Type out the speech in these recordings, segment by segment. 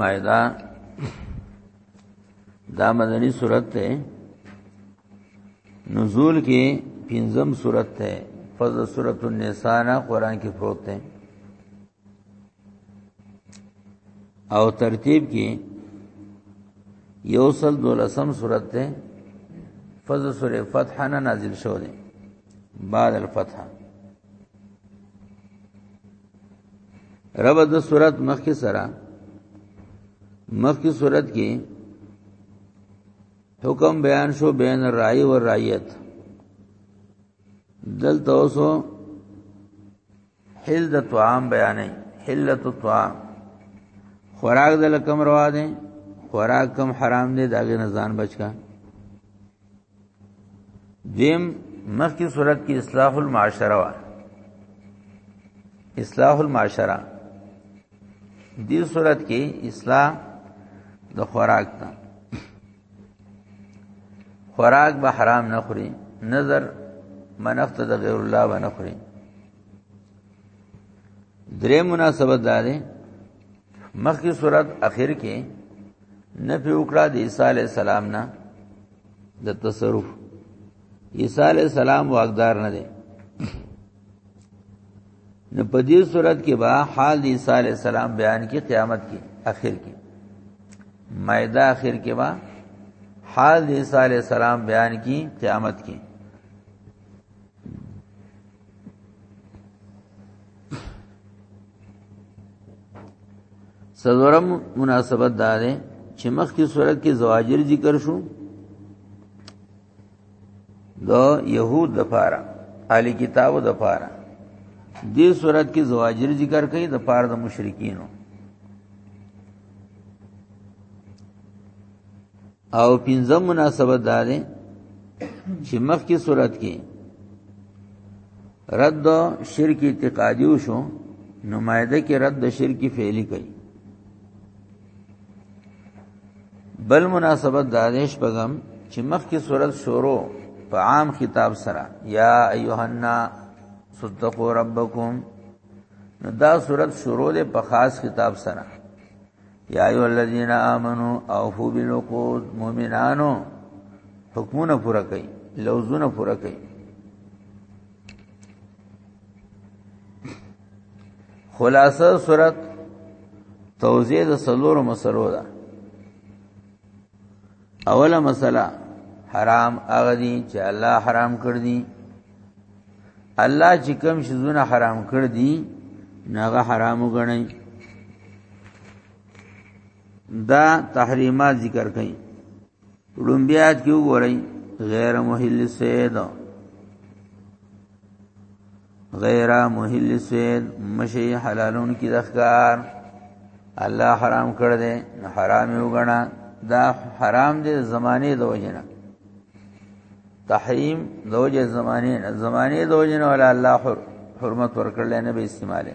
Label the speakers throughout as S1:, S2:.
S1: مائده دا مدنی صورت ته نزول کې پنځم صورت ته فضل سورۃ النساء نه قران کې پروت دی او ترتیب کې یوصل دولسم صورت ته فضل سورۃ فتح نه نازل شو دی بعد الفتح رب د صورت مخکې سره مخکې صورت کې حکم بیان شو بین الرای و رایت دل توسو حل د طعام بیانې حلت الطعام خوراک د لکم روا دي خوراک کم حرام دي داګه نه ځان بچکا دیم مخکې صورت کې اصلاح المعاشره وا اصلاح المعاشره دې صورت کې اصلاح د خوراک ته خوراک به حرام نه خوري نظر منفت د غیر الله و نه خوري درې مناسبت دار مخکې صورت اخر کې نفي وکړه د عیسی علی السلام نه د تصرف عیسی علی السلام واقدار نه دی نو په دې صورت کې با حال عیسی علی السلام بیان کې قیامت کې اخر کې مائده اخر کې با حال عیسی علی السلام بیان کې قیامت کې سلورم مناسبت دا ده چې مخکې صورت کې زواجر ذکر شو دا يهود د پاره اهلي کتابو د پاره دې صورت کې زواجر ذکر کړي د پاره د مشرکینو او پنځم مناسبت دا دی چې مخکې صورت کې رد شرک اعتقادي وشو نمایده کې رد شرک فعلی کوي بل مناسبت دا دی شپږم چې مخکې صورت شروع په عام خطاب سره یا ایها الناس صدقوا ربکم نو دا صورت شروع ده په خاص خطاب سره یا ایو الذین آمنو اوفو بالعقود مؤمنانو حکمونه پورا کړئ لوزونه پورا کړئ خلاصه صورت توزیع د سلور مسلو ده اوله مسله حرام هغه دي چې الله حرام کړ دي الله چې کوم شزونه حرام کړ دي ناغه حرام وګڼي دا تحریمات ذکر کړي لومبیات کې وګورئ غیر محل سید غیر محل سید مشی حلالون کی دخکار الله حرام کړ دې حرام یو غنا دا حرام دې زمانه د وجنه تحریم د وجه زمانه نه زمانه د وجنه ولا الله حرمت ورکړل نه به استعماله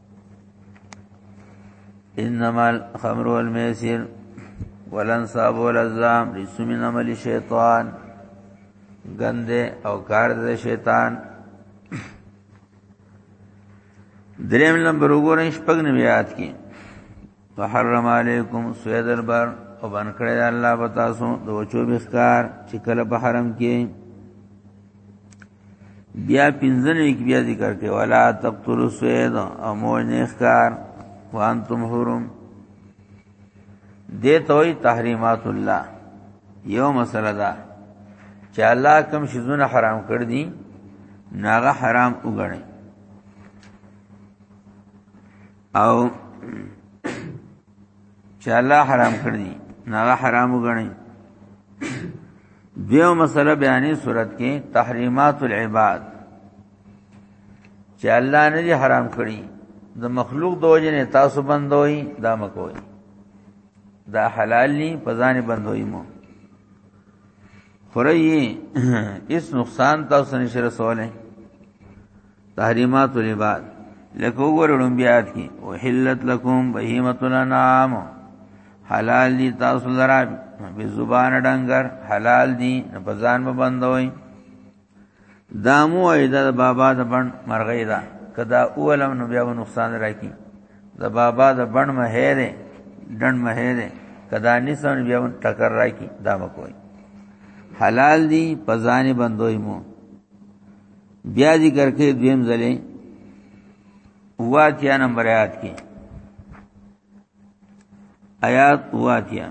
S1: انما الخمر والميسر والانصاب والازلام رجس من عمل الشیطان غنده او کار د شیطان دریم نمبر وګورئ شپږ نمیات کې وحرم علیکم سوید البر او بن کړی الله پتا سو د وچو بخکار چې کله په حرم کې بیا پنځنې کې بیا ذکر کې ولا تقتلوا سوید او مو نه ښکار وانتم حرم دې توي تحریمات الله یو مسله ده چې الله کوم شذونه حرام کړ دي ناغه حرام وګڼي او چې الله حرام کړی نه حرام وګڼي دیو مسله بیانې صورت کې تحریمات العباد چې الله نه دي حرام کړی د مخلوق د وجه نه تاسو بندوي دا مکوئ دا حلال ني په ځان بندوي مو خوري اس نقصان تاسو نشي رسوله تحریمات العباد لکه وګورم بیا کی او حلت لکم بهیمت الانعام حلال دي تاسو لرا به زبان ډنګر حلال دي نه بزان به بندوي دامو ایدا د بابا د بن مرغی دا کدا اولم نو بیا نقصان راکی د بابا د بن مهره ډن مهره کدا نسون بیا ټکر راکی دا مکوئ حلال دي پزانه بندوي مو بیا ذکر کې دویم ځلې واتیا نمبر آیات کې آیات واتیا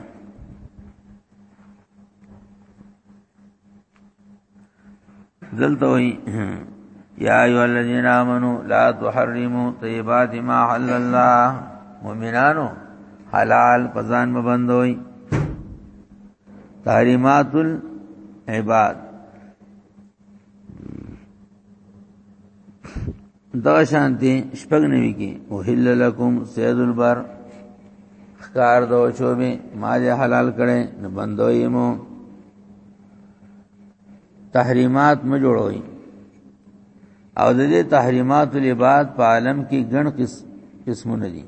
S1: دلته وایي یا ایو الذین آمنو لا تحرموا طیبات ما حل الله مؤمنانو حلال پزان مبندوي تحریمات العباد دا شانتی شپږ نوي کې او حل لکم سید البر خکار دو چوبه ما دې حلال کړي نو بندو یمو تحریمات م جوړوي او د دې تحریمات لباد په عالم کې ګڼ قسمونه دي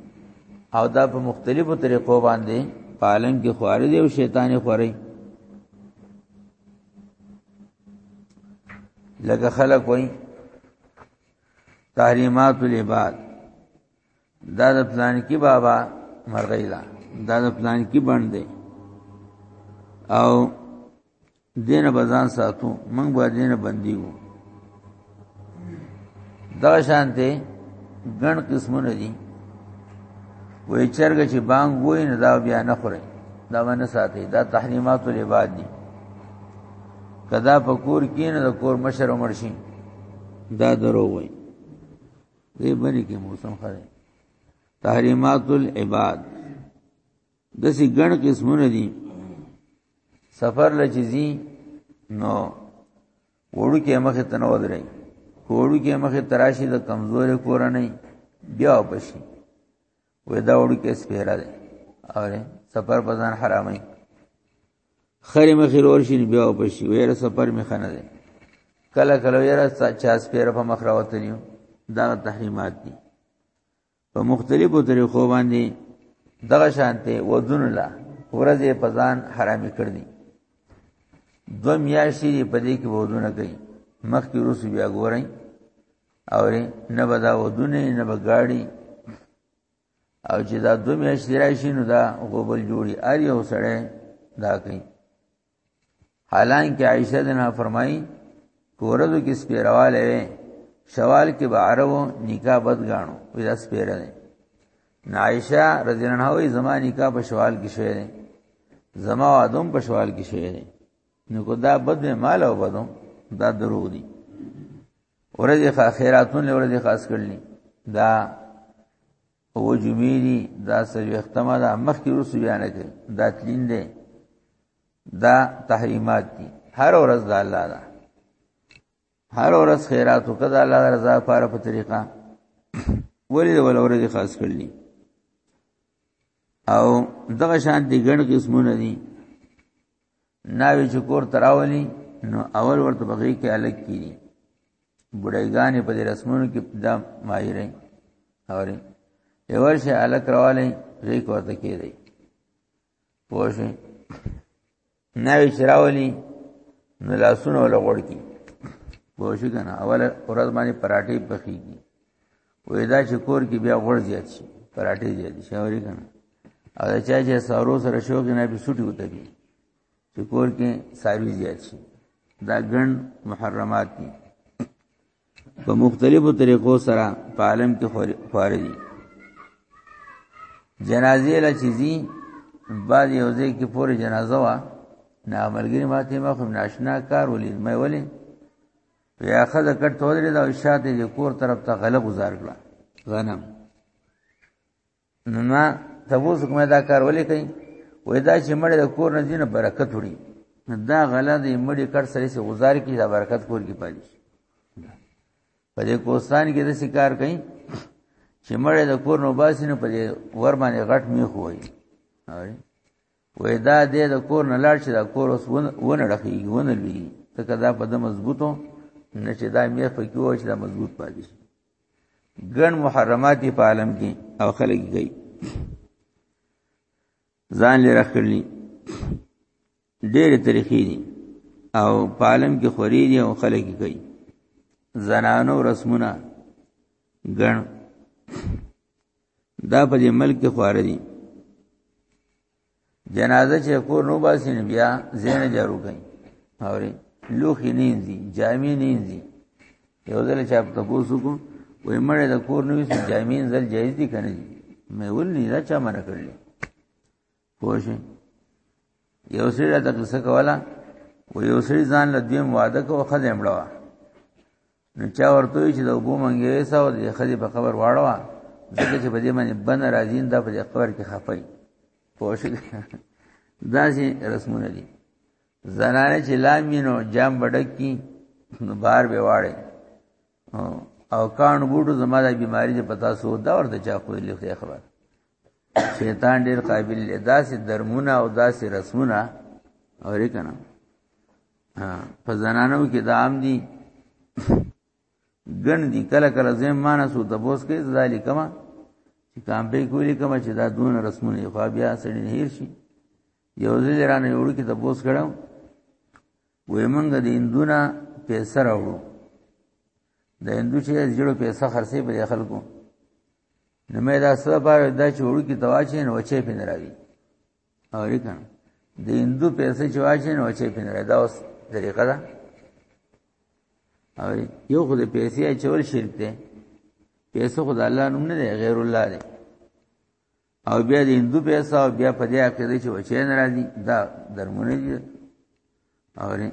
S1: او دا په مختلفو طریقو باندې په عالم کې خواري دي او شیطان خواري لکه خلک وای تحریمات العباد دا د پلان کې بابا مرغی دا دا د پلان کې باندې او دین بزان ساتو موږ به دین بندي وو دا شانته ګڼ قسمونه دي وای چرګ چې بانګ وای نه دا بیا نه خوري دا باندې ساتي دا تحریمات العباد دي کدا په کور کې نه د کور مشر عمر شي دا درو وای دې باندې کې موسم خره تحریمات العباد دسی ګڼ قسمونه دي سفر لچزي نو وړو کې مخه ته نه ودرې وړو کې مخه تراشي د کمزورې کور نه بیا پشي وې دا وړو کې سپیرا ده اوره سفر پزان حرامه خری مخې رور شي بیا پشي وې سفر مخه نه ده کله کله یې را چا سپیرا په مخ راوتلیو دا تحریمات دي په مختلفو طریقو باندې دغه شانته ودون لا ورځې په ځان حرامي کړنی دو میاشتې په دې کې ودونه کوي مخکې روس بیا ګورئ او نه به دا ودونه نه به گاڑی او چې دا دو میاشتې راشي نو دا غوبل جوړي ار یو سړی دا کوي حالانکه عائشه دنا فرمایي کورزو کې سپیرواله وي شوال کې به عربو نکاح بد غاڼو ودا سپیره ده عائشه رضی الله عنها زما نکاح په شوال کې شوی دی زما ادم په شوال کې شوی دی نو کو دا بد نه مال او بدو دا درو دي ورځې خیراتون له ورځې خاص کړلې دا او جمعې دي دا سلوختمه ده مخکې رسو بیان کړي دا تلین ده دا تحریمات دي هر ورځ د الله ده هر ورځ خیرات وکړه د الله رضا لپاره په طریقه ولې ول ورځ خاص کړلی او دغه شان دي ګڼ قسمونه دي ناوی چې کور تراولي نو اول ورته بغي کې الګ کیږي بډایګانې په دې رسمونو کې دا مایره اوري یور شي الک راواله زی کوته کې دی پوښې نه وی چراولی نو لاسونه ولا غوړ کی پوښې کنه اوله اورز باندې پراټې پخېږي وې دا چې کور کې بیا غوړ زیات شي پراټې زیات شي اوري کنه او دا چا چې سارو سره شوق نه به سټي وته چې کور کې ساروی زیات شي دا ګڼ محرمات دي په مختلفو طریقو سره په عالم کې خواري دي جنازې لا چیزي بعد یو ځای کې پورې جنازه وا نه عملګری ماته ما خو ناشنا کار ولید مې ولې یا خد کټ تولري دا شاته د کور طرف ته غله گزار کړه غنم نو ما تبوس کومه دا کار ولې کوي وې دا چې مړ د کور نه دینه برکت وړي دا غلا دی مړ کړ سره سي گزار کی دا برکت کور کې پالي په دې کوستان کې د شکار کوي چې مړ د کور نو باسي نه په دې ور باندې غټ می خوې وې دا دې د کور نه لاړ چې دا کور اوس ونه ډخي ونه لوي ته کدا په د مضبوطو نه چې دا میخ پکې و چې دا مضبوط پاتې شي ګڼ محرمات دی په عالم کې او خلک گئی ځان لري خللی ډېر طریقې دي او په عالم کې خوري دي او خلک گئی زنانو رسمونه ګڼ دا په دې ملک کې خواره دي جنازه چې کور نو باسي نه بیا زین جارو کوي اوري لوخي نه دي جامې نه دي یو ځل چې په تاسو کو وې مړې د کور نو سي جامې زل جایز دي کنه مې ول نه دا چا مره کړل پوه شئ یو سړی د قصه کوله و یو سړی ځان له دویم واده کو خځه مړوا نو چا ورته چې د وبو منګې وساو د خدي په قبر واړوا ځکه چې په دې باندې بن راځین دا په قبر کې خپای پوه شو دا چې رسمونه دي زنانه چې لامینو جام بډک کی نو بار به واړې او کان بوټو زما د بیماری د پتا سو دا ورته چا خو لې خبر شیطان ډیر قابل دی داسې درمونه او داسې رسمونه اورې کنه په زنانو کې دا عام دي ګن دي کله کله زم مانس او تبوس کې ذالکما چې کام به کولی کما چې دا دون رسمونه خو بیا سړی نه هیر شي یو ځل رانه وړو کې تبوس کړم وې مونږ د اندونه پیسې راوړو د هندو چې جوړو پیسې خرڅې په خلکو نو مې دا سره بار دا چې وړو کې تواچې نو وچې پین راوي او ریکن د هندو پیسې چې واچې نو وچې پین راوي دا اوس طریقه ده او یو خو د پیسې اچول شرک دی پیسې خو د الله نوم نه دی غیر الله دی او بیا د هندو پیسې او بیا په دې عقیده چې وچې نه راځي دا درمونه دي او نه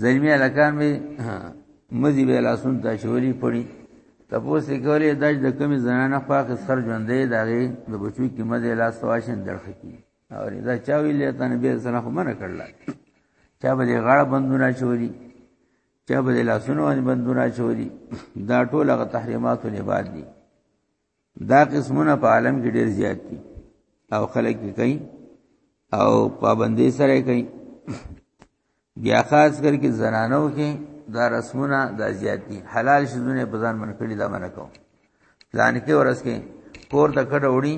S1: زلمی الکان به مزي به لاسون ته شوري پړي تاسو کولې داج د کمی زنانه خو اخر سر ژوندې داغي د بچو کې مزه لاس واشن درخه کی او دا چا ویلې ته نه به زنه خو منه کړل چا به غاړه بندونه شوري چا به لاسونه باندې بندونه شوري دا ټول هغه تحریمات نه بعد دي دا قسمونه په عالم کې ډېر زیات دي او خلک یې کوي او پابندې سره کوي بیا خاص کر کې زنانو کې دا رسمونه دا زیات دي حلال شذونه په ځان من کړی دا منه کو پلان کې ورس کې کور ته کډه وړي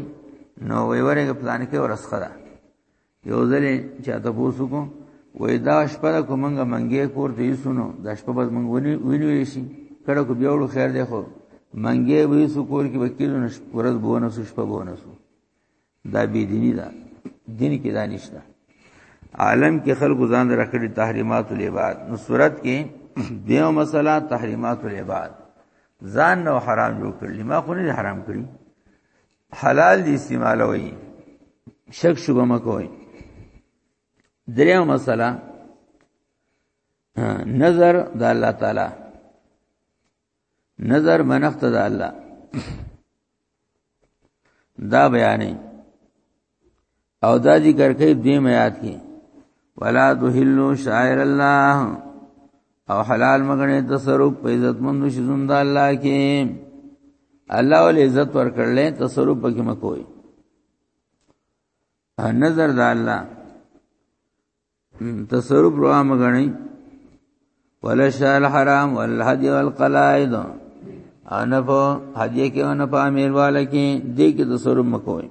S1: نو وی ورګه پلان کې ورس خدا یو ځل چا ته پوسو کو وې دا شپه د کومنګه منګې کور ته یسونو د شپه بس منګ ونی وینوي شي کړه کو بیاړو خیر دی خو منګې وې سو کور کې وکیل نو ورځ بونه سو شپه بونه سو دا بی دینی دا دین کې دا نشته عالم کې خلق ځان راکړي تحریمات العباد نو صورت کې دیو مسله تحریمات العباد ځان نو حرام جوړ کړل ما خو نه حرام کړی حلال دي استعمالوي شک شوبه مکوئ دریو مسله نظر د الله تعالی نظر منخت د الله دا بیانې او دا ذکر کوي دوی میات کې ولا تحلوا شاعر الله او حلال مګنه تصرف په عزت مند شزون د الله کې الله ول عزت ورکړل تصرف پکې مکوئ نظر د الله تصرف روا مګنی ولشا الحرام والهدي والقلائد انا په هدیه کې انا په امیر والا کې دې کې تصرف مکوئ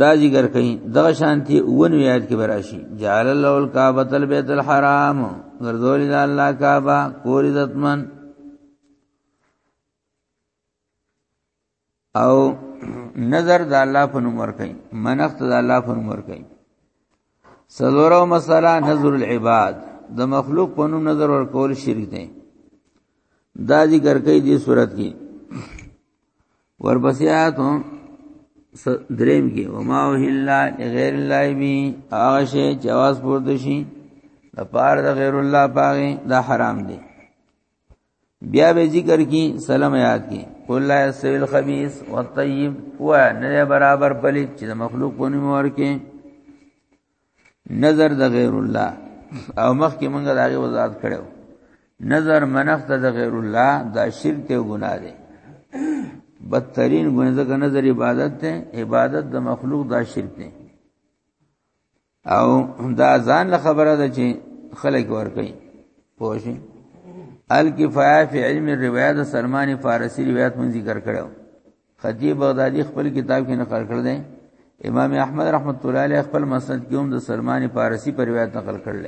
S1: دا ذکر کئ دغه شانتی اون ویات کې براشي جعل الله الکعبه البیت الحرام ګرځول د الله کعبه کور عزتمن او نظر د الله په نوم ور کوي منښت د الله په نوم ور کوي سلورو مسله نظر العباد د مخلوق په نوم نظر ور کول شرک دی دا ذکر کوي دې صورت کې ورپسې آتو دریم کې وما وهلا غیر الله بي هغه شی چې आवाज پورته شي د پار د غیر الله پاغه دا حرام دی بیا به ذکر کی سلام یاد کی قل لا یستوی الخبیث والطیب و نه برابر پلیت چې مخلوق په نوم ورکه نظر د غیر الله او مخکې موږ دا غي وضاحت کړو نظر منخت د غیر الله دا شرک ته ګناه دی بدترین ګناه ځکه نظر عبادت ته عبادت د مخلوق دا شرک دی او دا ځان له خبره ده چې خلک ور کوي پوه شئ الکفایه فی علم الروایت سلمان فارسی روایت مون ذکر کړو خطیب بغدادي خپل کتاب کې نقل کړ دی امام احمد رحمت الله علیه خپل مسند کې هم د سلمان فارسی پر روایت نقل کړل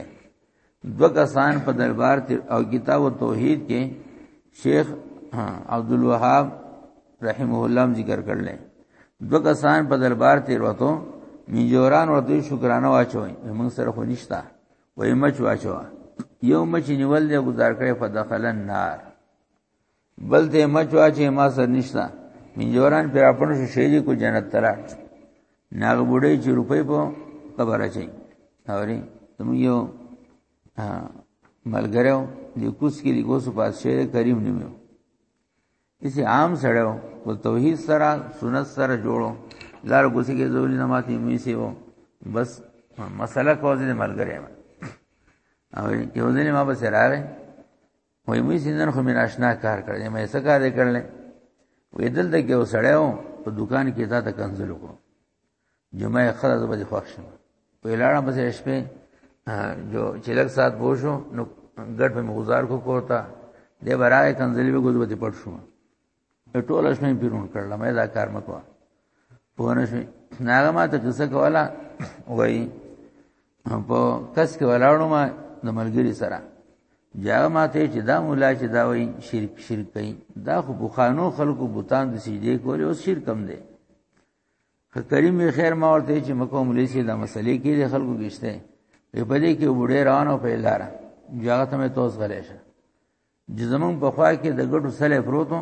S1: دو کسان په دربار کې او کتاب او توحید کې شیخ عبد الوهاب رحمه الله ذکر کړل دو کسان په دربار تیر وته میجوران ورته شکرانه واچوي موږ سره خو نشتا وای مچ واچوا یو مچ نیول دی گزار کړي فدخل النار بل ته مچوا چې ما سر نشتا منجوران پر خپل شو شهري کو جنت ترا ناغ بوډۍ چې روپۍ په قبر اچي اوري تم یو ملګرو د کوس کې لګو سو پاس شهر کریم نیمو اسی عام سړیو کو توحید سره سنت سره جوړو لار ګوسی کې زولي نماز نیمه سی وو بس مسله کوځي ملګری ما او یو ځل ما بس راغی وای مې سینن خو مې ناشنا کار کړل مې څه کار کړل وې دل د کې وسړیو په دکان کې تا ته کنزل وکړو جمعه خلاص به خوښ شم په لاړه بس شپې جو چلک سات بوشو نو ګډ په مغزار کو کوتا دې برای کنزل به ګوزو ته پټ شو ټول شپه پیرون کړل مې دا کار مکو په نشي ناغه ما ته څه کولا وای په کس کې ولاړو ما د ملګری سره جا ما ته چې دا مولا چې دا وای شرک شرک کوي دا خو بوخانو خلکو بوتان د سجدي کولې اوس شرک کم دی کریم خیر ما ورته چې مکو ملي سي دا مسلې کې د خلکو گشته په دې کې وړې روانو په لار جاغه ته مې توس غلې شه چې زمونږ په خوا کې د ګټو سلې پروتو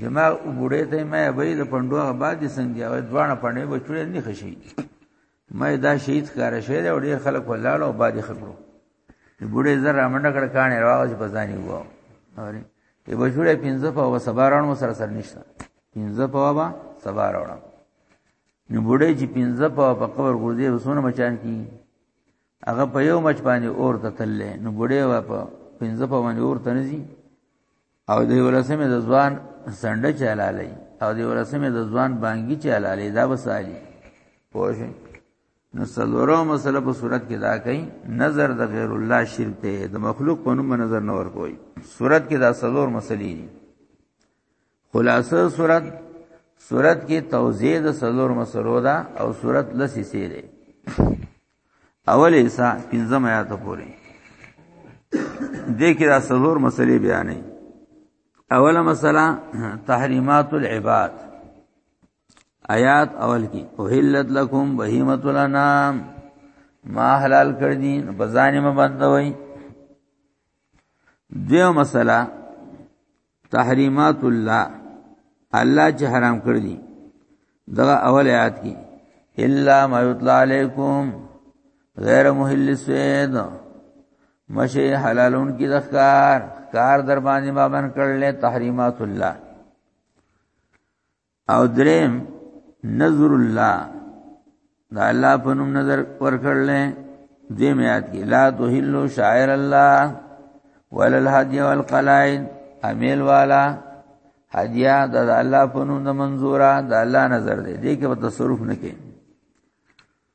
S1: جما وګړې ته مې وې د پندو آباد څنګه وې دوانه پندې بچړې نه خشي مې دا شهید کار شه دې ډېر خلک ولاړو آباد خبرو وګړې زر رامنډه کړ کانې راوځ په ځاني وو اوري ای بچړې پنځه په وسبارانو سره سر نشته پنځه په وبا سبارانو نو وګړې چې پنځه په قبر ګرځي وسونه مچان کی هغه په یو مچ باندې اور ته تللې نو بډې وا په پنځه په باندې اور ته نزي او دی ولسمه د ځوان سنډه چلالې او دی ولسمه د ځوان بانګي چلالې دا وسالي پوه شئ نو سلورو مسله په صورت کې دا کوي نظر د غیر الله شرک ته د مخلوق په نوم نظر نه ورکوي صورت کې دا سلور مسلې دي خلاصه صورت صورت کې توزیع د سلور مسلو دا او صورت لسی سي دي اول ایسا پنځم آیات پورې دې کې دا څلور مسلې بیانې اوله مسله تحریمات العباد آیات اول کې اوهلت لکم بهیمت الانام ما حلال کړ دي بزانې ما بندوي دیو مسله تحریمات الله الله چې حرام کړ دي دا اول آیات کې الا ما یطلع علیکم غیر محل السید مشه حلالون کی ذکر کار در باندې بابن کړل تحریمات الله او دریم نظر الله دا الله په نوم نظر ورکړل دې میات کې لا تهلو شاعر الله ولل هدی والقلائد امیل والا هدیه د الله په نوم د منزوره د الله نظر دی دې کې په تصرف نه کې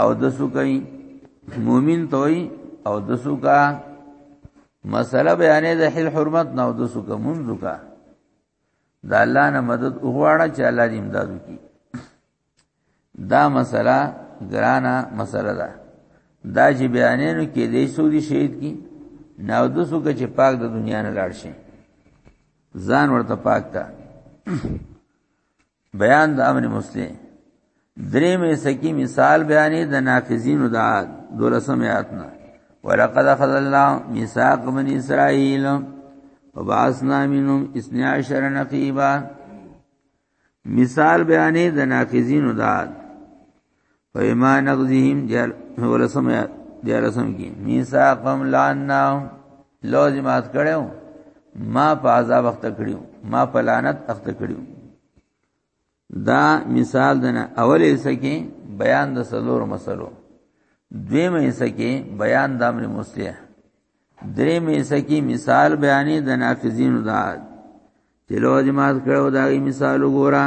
S1: او دسو کوي مومن توي او دسو کا مسله بیانې د حل حرمت نه او دسو کا منځو کا د الله نه مدد وغواړه چې الله دې امداد وکړي دا مسله ګرانه مسله ده دا چې بیانې نو کې دې سودي شهید کی نو دسو کا چې پاک د دنیا نه لاړ شي ځان ورته پاک تا بیان د امر مسلم درې مې سکی مثال بیانې د نافذینو د عاد دولسم آیاتنا ولقد اخذ الله ميثاق بني اسرائيل وبعثنا منهم 12 نقيبا مثال بیانې د نافذینو د عاد فیما نقضهم دیال ولسم دیالسم کی میثاقم لانا لازمات کړو ما په عذاب وخت کړیو ما په لعنت اخته کړیو دا مثال دنه اولې سکه بیان د سلور مسلو دویمه سکه بیان د امر مصلح دریمه سکه مثال بیانې د نافذین د چې لازمات کړو دا مثال وګورئ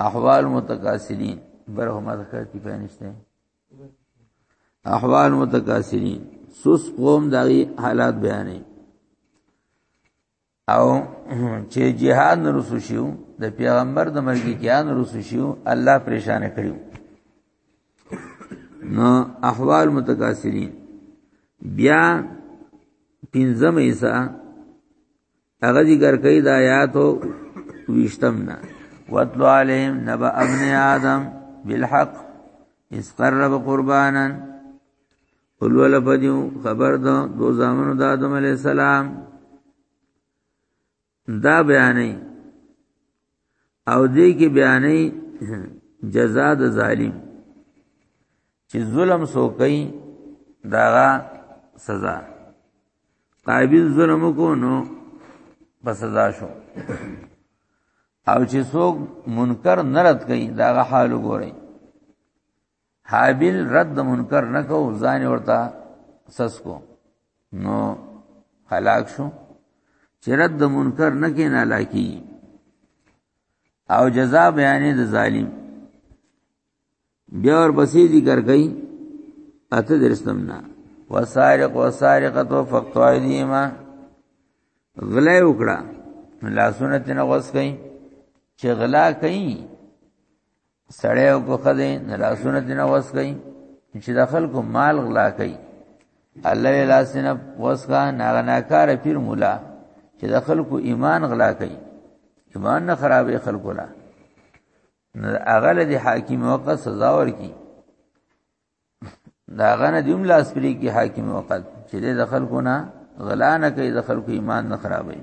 S1: احوال متکاسلین برهم ذکر کی پینشته احوال متکاسلین سوس قوم دغی حالات بیانې او چې جهاد نه رسو شو د پیغمبر د مرګ کې ان رسو شو الله پریشان کړیو نو احوال متکاسلین بیا پنځم ایسا هغه ذکر کوي د آیاتو ویشتم نه واتلو علیهم نبا ابن آدم بالحق اس قرب قربانا اولول پدیو خبر دو دو زامنو د آدم علی السلام دا بیانې او دې کې بیانې جزاء د ظالم چې ظلم سو کوي داغه سزا قابل ظلم کو نو په سزا شو او چې څوک منکر نرد کوي داغه حال وګورئ حابیل رد منکر نکو ځان ورته سسکو نو هلاک شو چې رد منکر نکې نه لاکی او جزا بیانې د ظالم بیا ور بسې ذکر کئ اته درسم نه وسارق وسارقه فقطوا ايديهما غلا وکړه لاسونه تنه غوس کئ چې غلا کئ سړی او کو خدای نه لاسونه دینه وس گئی چې د خلکو مال غلا کوي الله لاسنه وسکا ناغناکار پیر مولا چې د خلکو ایمان غلا کوي ایمان نه خرابې خلکو لا نه اغل دي حاکم وقت سزا ورکی دا غنه دیم لاس پری کی حاکم وقت چې د خلکو نه غلا نه کوي د خلکو ایمان نه خرابوي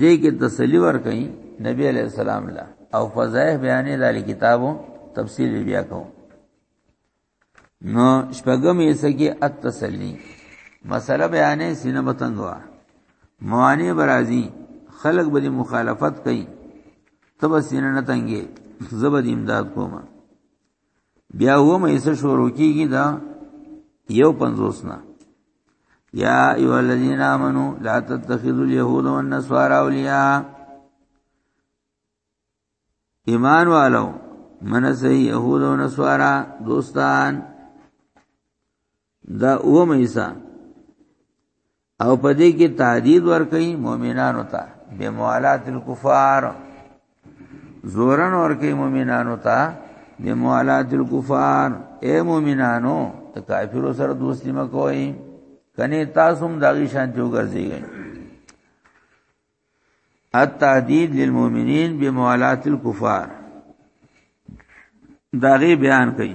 S1: دې کې تسلی ورکړي نبی علیہ السلام لا او فضائح بیانې د کتابو تفصیل بیا کو نو شپږم یې سګي التسلی مسله بیانې سینه بتنګوا موانع برازي خلق به مخالفت کوي تب سینه نه تنګي زبد امداد کومه بیا و مې څه شروع کیږي دا یو پنځوس نه یا ایو الذین آمنو لا تتخذوا اليهود والنصارى اولیاء ایمان والو من سه يهود او نصارا دوستان دا اوم عیسی او په دې کې تهدید ورکړي مؤمنانو ته به موالات الکفار زورن ورکړي مؤمنانو ته به موالات الکفار اے مؤمنانو ته کافرو سره دوستی مکوئ کنه تاسو هم داغي شان جو ګرځي گئے التهدید للمؤمنین بموالات الکفار داغي بیان کړي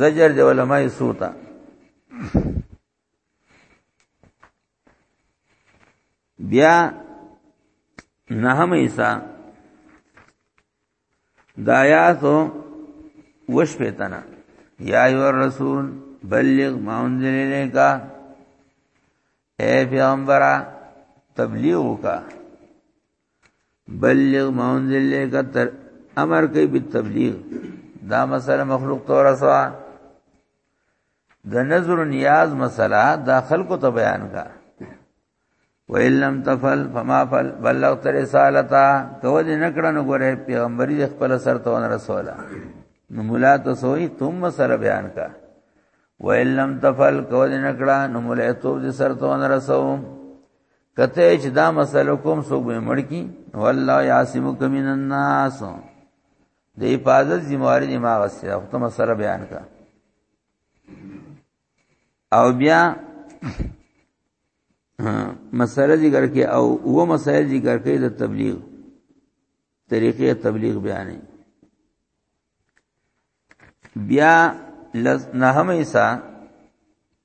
S1: زجر د علماء سوتا بیا نه همیسا دایاتو وش پیتنا یا ایو الرسول بلغ ما انزل الیک اے پیغمبره تبلیغ وکا بلغ ما انزل لك تر امر کوي په تبلیغ دا مسله مخلوق تو رسوا د نظر نیاز مسله دا خلکو ته بیان کا وَإِن لَّمْ تَفْعَلْ فَمَا فَعَلْ بَلَّغْتَ رِسَالَتَا کو دې نکړه نو ګوره پیغمبري د خپل سر ته ون رسوله نو مولا ته سوې تم مسله بیان کا وَإِن لَّمْ تَفْعَلْ کو دې نکړه نو مولا ته دې سر ته ون رسوم کته چې دا مسله کوم څوک به مړ کی والله یاسمک من الناس د حفاظت ذمہواری دی ما غسه او ته مسله بیان کا او بیا مسله ذکر کې او و مسائل ذکر کې د تبلیغ طریقې تبلیغ بیانې بیا لس نهم ایسا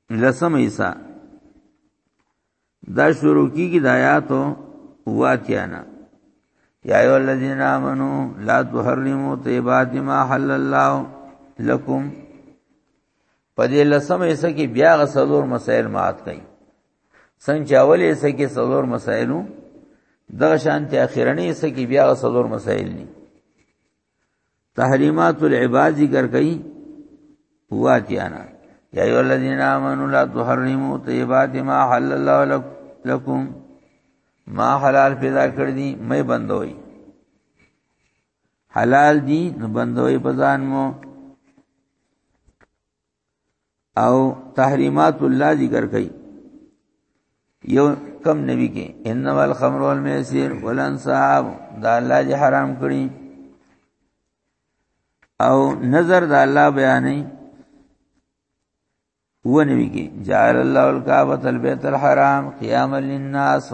S1: لسم ایسا دا شروع کیږي د آیاتو واتیانا یا ایو الذین آمنو لا تحرموا طیبات ما حل الله لكم په دې لسم ایسه کې بیا غسلور مسائل مات کړي څنګه چې اول ایسه کې څلور مسائلو دغه شانتي اخیرنی ایسه کې بیا غسلور مسائل دي تحریمات العباد ذکر کئ واتیانا یا ایو الذین آمنوا لا تحرموا طیبات ما حل الله لكم ما حلال پیدا کړ دي مې بندوي حلال دي نو بندوي بزان مو او تحریمات الله ذکر کوي یو کم نبی کې انما الخمر والمیسر والانصاب دا الله جی حرام کړی او نظر دا الله بیانې و نبی کې جعل الله الکعبۃ البیت الحرام قیاما للناس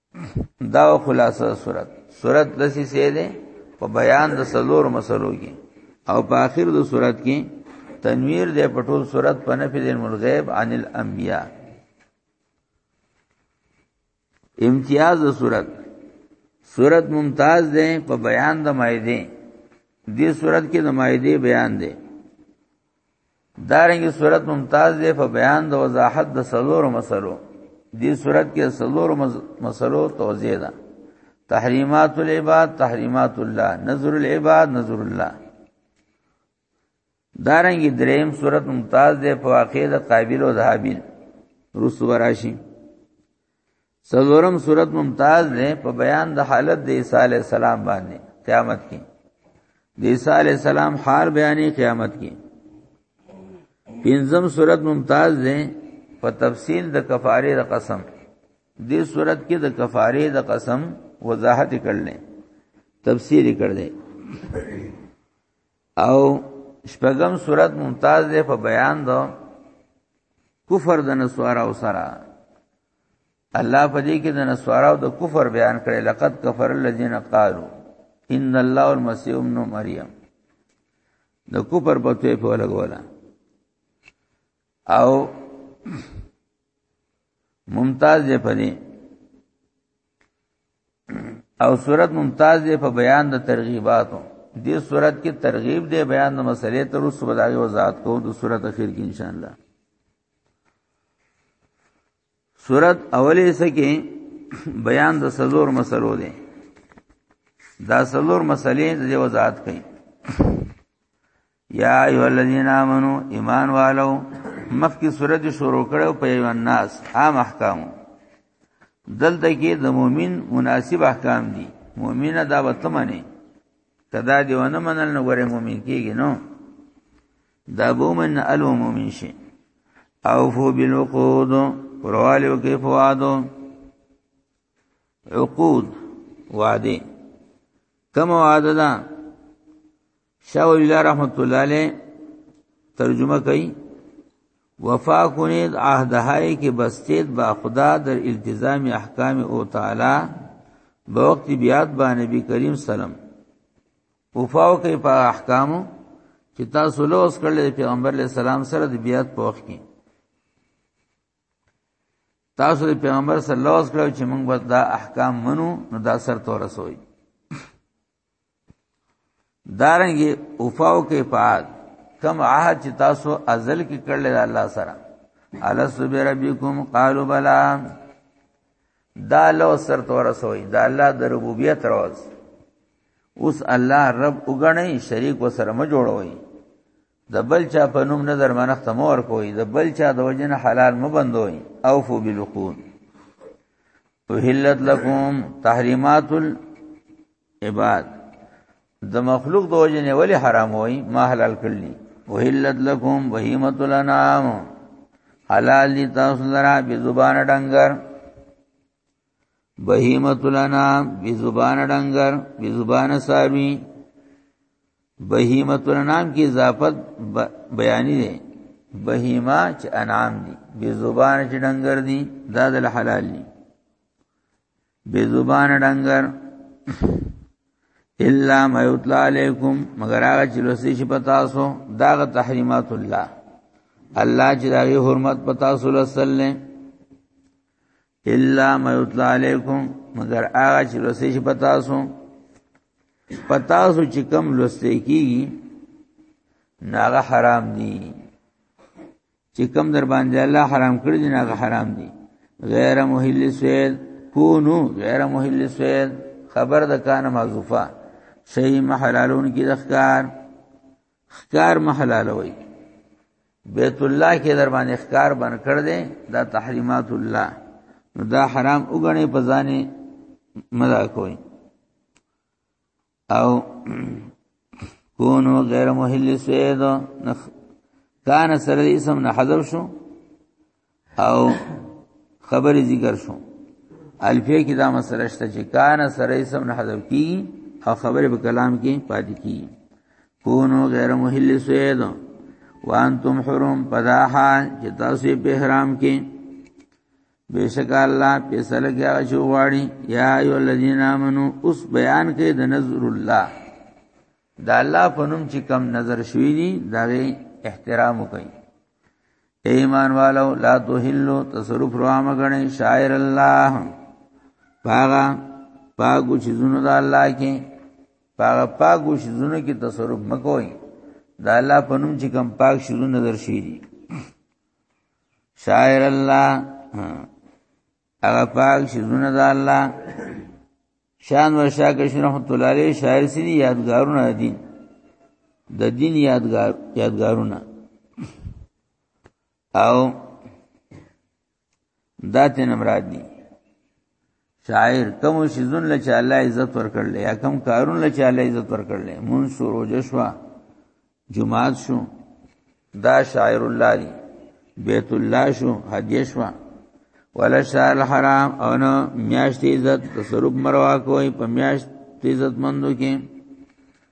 S1: دا خلاصه صورت صورت د سې ده په بیان د سلور مسلو کې او په اخر د صورت کې تنویر د پټول صورت په نفي د الغیب عن الانبیاء امتیاز د صورت صورت ممتاز ده په بیان د مایده دې صورت کې د مایده بیان ده دارنګه صورت ممتاز دی په بیان د وضاحت د سلور مسلو دې صورت کې سلور مسلو توضیح ده تحریمات العباد تحریمات الله نظر العباد نظر الله دارنګه دریم صورت ممتاز دی په واقع د قابل او د حابیل رسو راشي څلورم صورت ممتاز دی په بیان د حالت د عیسی علی السلام باندې قیامت کې د عیسی علی السلام حال بیانې قیامت کې پنځم صورت ممتاز دی په تفصیل د کفاره د قسم دې صورت کې د کفاره د قسم وضاحت کړل تفسیر کړل او شپږم صورت ممتاز دی په بیان د کفر د نسوارا او سره الله په دې کې د نسواراو د کفر بیان کړي لقد کفر الذين قالوا ان الله المسيح ابن مريم د کفر په توې په لګولا او ممتاز دی په دې او صورت ممتاز دی په بیان د ترغیباتو دې صورت کې ترغیب دی بیان د مسلې تر اوسه بدایي وضاحت کوو د صورت اخیر کې ان شاء الله صورت اولی سکی بیان د سلور مسلو دی دا سلور مسلې د وضاحت کړي یا ایو الذین آمنو ایمان والو مخکې صورت شروع کړو په یو الناس عام احکام دلته کې د مؤمن مناسب احکام دي مؤمنه دا وتمنه کدا دی ونه منل نو غره مؤمن کیږي نو دا بومن العمومي شي او فو بالعقود پروالیو کې فوادو عقود وعده کوم وعده ده شاو الله رحمت الله علیه ترجمه کوي وفا کنید عهدهای کې بستید با خدا در التزام احکام او تعالی بوقت بیات با نبی کریم سلام وفاو کوي په احکامو چې تاسو له اوس کړل پیغمبر علی السلام سره د بیات په وخت کې تاسو د پیغمبر صلی الله علیه وسلم چې موږ به دا احکام منو نو دا سر تو رسوي دارنګي اوفاو کې پاد کم عهد چې تاسو ازل کې کړل الله سره الس بربکم قالوا بلا دا لو سرت ورسوي دا الله د ربوبیت راز اوس الله رب وګڼي شریک وسره م جوړوي د بل چا په نوم نظر منخت مور کوي د بل چا د وجن حلال م بندوي او فو بالقون وحلت لكم تحریمات العباد د مخلوق د وجه نه ولی حرام وای ما حلال کړلی وحلت لكم بهیمه الانام حلال دي تاسو لرا به زبان ډنګر بهیمه الانام به زبان ډنګر به زبان ساروی بهیمه الانام کی اضافت بیانی دی بهیمه چې انعام دي به زبان چې ډنګر دي دا د حلال دي بی زبان ډنګر الا ما یتلا علیکم مگر هغه چې لوسی شي پتا سو داغه تحریمات الله الله چې دغه حرمت پتا سو لسلې الا ما یتلا علیکم مگر هغه چې لوسی شي پتا سو پتا سو چې کم لوسی کیږي ناغه حرام دي چې کم در باندې الله حرام کړی دی نه حرام دی غیر محل سوید کونو غیر محل سوید خبر د کان معذوفه شی محلالون کی دخکار خکار محلالوي بیت الله کې در باندې خکار بن کړ دې دا تحریمات الله نو دا حرام وګڼې په ځانې مزه کوي او کونو غیر محل سید نخ کان سره اسم نه حذف شو او خبر ذکر شو الفیه کې دا مسله شته چې کان سره اسم نه حذف کی او خبر په کلام کې پاتې کی کونو غیر محل سید وانتم حرم پداحا چې تاسو په احرام کې بیشک الله فیصله کوي هغه چې غواړي یا ایو الذین آمنو اوس بیان کوي د نظر الله دا الله په نوم چې کم نظر شوی دی دا احترام کوي ایمان والو لا تهلو تصرف روام غني شاعر الله پاغا پاګو چې زونه د الله کې پاغا پاګو چې زونه کې تصرف مکوئ دا الله په نوم چې کم پاک شونه نظر شوی دی شاعر الله هغه پاک شزونه د الله شان ورشا کشن رحمت الله علیه شاعر سری یادګارونه دي د دین یادګار یادګارونه او داتن مراد دي شاعر کوم شیزون له چې الله عزت ورکړل یا کوم کارون له چې الله عزت ورکړل مون شروع جشوا جمعات شو دا شاعر الله دی بیت الله شو هدیه شو ولا شهر الحرام او نو میاشت عزت تصرف مروا کوي په میاشت عزت مندو کې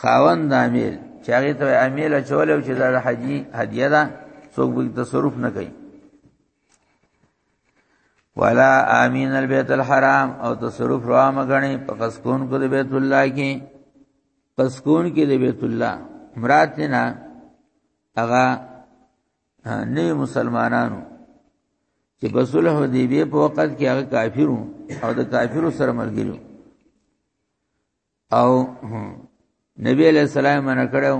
S1: خاوند امیر چې هغه ته امیر اچول او چې دا د حجی هدیه ده څوک به تصرف نه کوي ولا امین البیت الحرام او تصرف را مګنی په قسکون کو د بیت الله کې قسکون کې د بیت الله مراد نه هغه نه مسلمانانو چې په صلح حدیبیه په وخت کې هغه کافرو او د کافرو سره ملګرو او نبی علیہ السلام منع کړو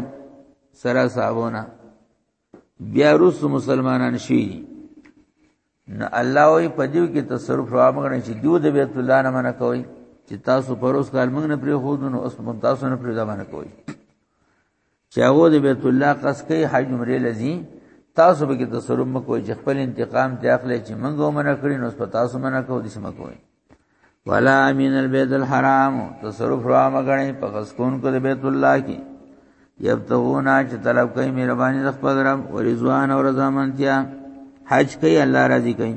S1: سره صاحبونه بیا روس مسلمانان شي نه الله وي په دیو کې تصرف را مغنه چې دیو د بیت الله نه منع کوي چې تاسو پروس کال موږ نه پری خودونو اوس موږ تاسو نه پری دا منع کوي چې هغه د بیت الله قص کوي حج عمره لذي تاسو به کې تصرف مکوئ چې خپل انتقام ته اخلي چې منګو منع کړی نو په تاسو منع کوو دې سمکوئ ولا امین البیت الحرام تصرف را مګنې په قص کون کو د بیت الله کې یبتغونا چې طلب کوي مهرباني د خپل رب او رضوان او رضامندیا حج کوي الله راضي کوي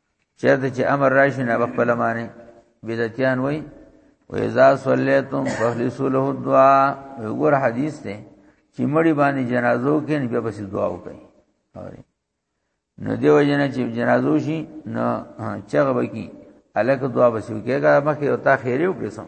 S1: چرته چې امر راشي نه خپل معنی بدعتيان وای و اذا صليتم فخلصوا له الدعاء وګور حدیث ته چې مړی باندې جنازو کې نه بیا بسې دعا وکړي اوري نو دیو جن چې جنازو شي نو چغه وکي الک دعا بسې وکړي مخکې او تا خیره وکړي سم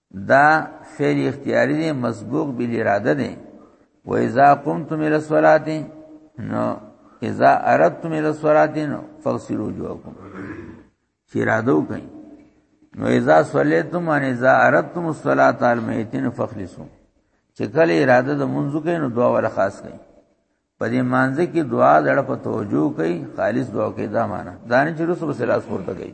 S1: دا فعل اختیاری دی مسبوق بل اراده دی و اذا قمتم الى الصلاه نو اذا اردتم الى الصلاه نو فاغسلوا وجوهكم چې اراده وکړئ نو اذا صلیتم ان اذا اردتم الصلاه المیتین فخلصوا چې کله اراده د منځو کې نو دعا ول خاص کړئ په دې مانځ کې دعا دړ په توجه کوي خالص دعا کې دا معنا دانه چې رسول صلی الله علیه وسلم کوي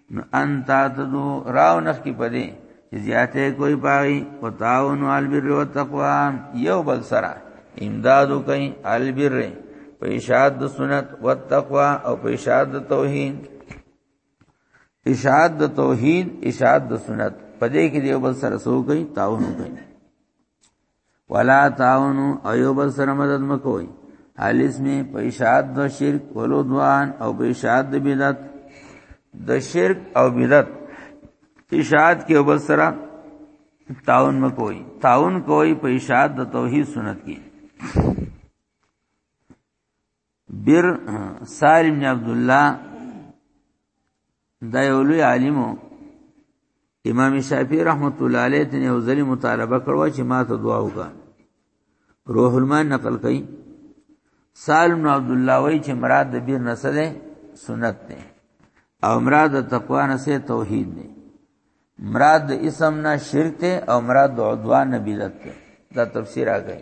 S1: نو انت تدو راو نخ کی پدې چې زیاته کوئی پاغي او تعاون البر او تقوا یو بل سره امدادو کوي البر په اشاعت د سنت او تقوا او په اشاعت د توحید اشاعت د توحید اشاعت د سنت پدې کې یو بل سره سو کوي تعاون کوي ولا تعاونو ایو بل سره مدد مکوئ حالیس می په اشاعت د شرک ولو دوان او په اشاعت د بدعت د شرک او بدعت اشاعت کې بل سره تعاون مکوئ تعاون کوئ په اشاعت د توحید سنت کې بیر سالم بن عبد الله دا یو لوی عالم امام شافعی رحمت الله علیه ته یو ځلی مطالبه کړو چې ما ته دعا وکړه روح المان نقل کړي سالم بن عبد الله وای چې مراد د بیر نسل سنت ده او مراد د تقوا نسل توحید ده مراد د اسم نه شرک ده او مراد د عدوان نه بدعت ده دا تفسیر راغی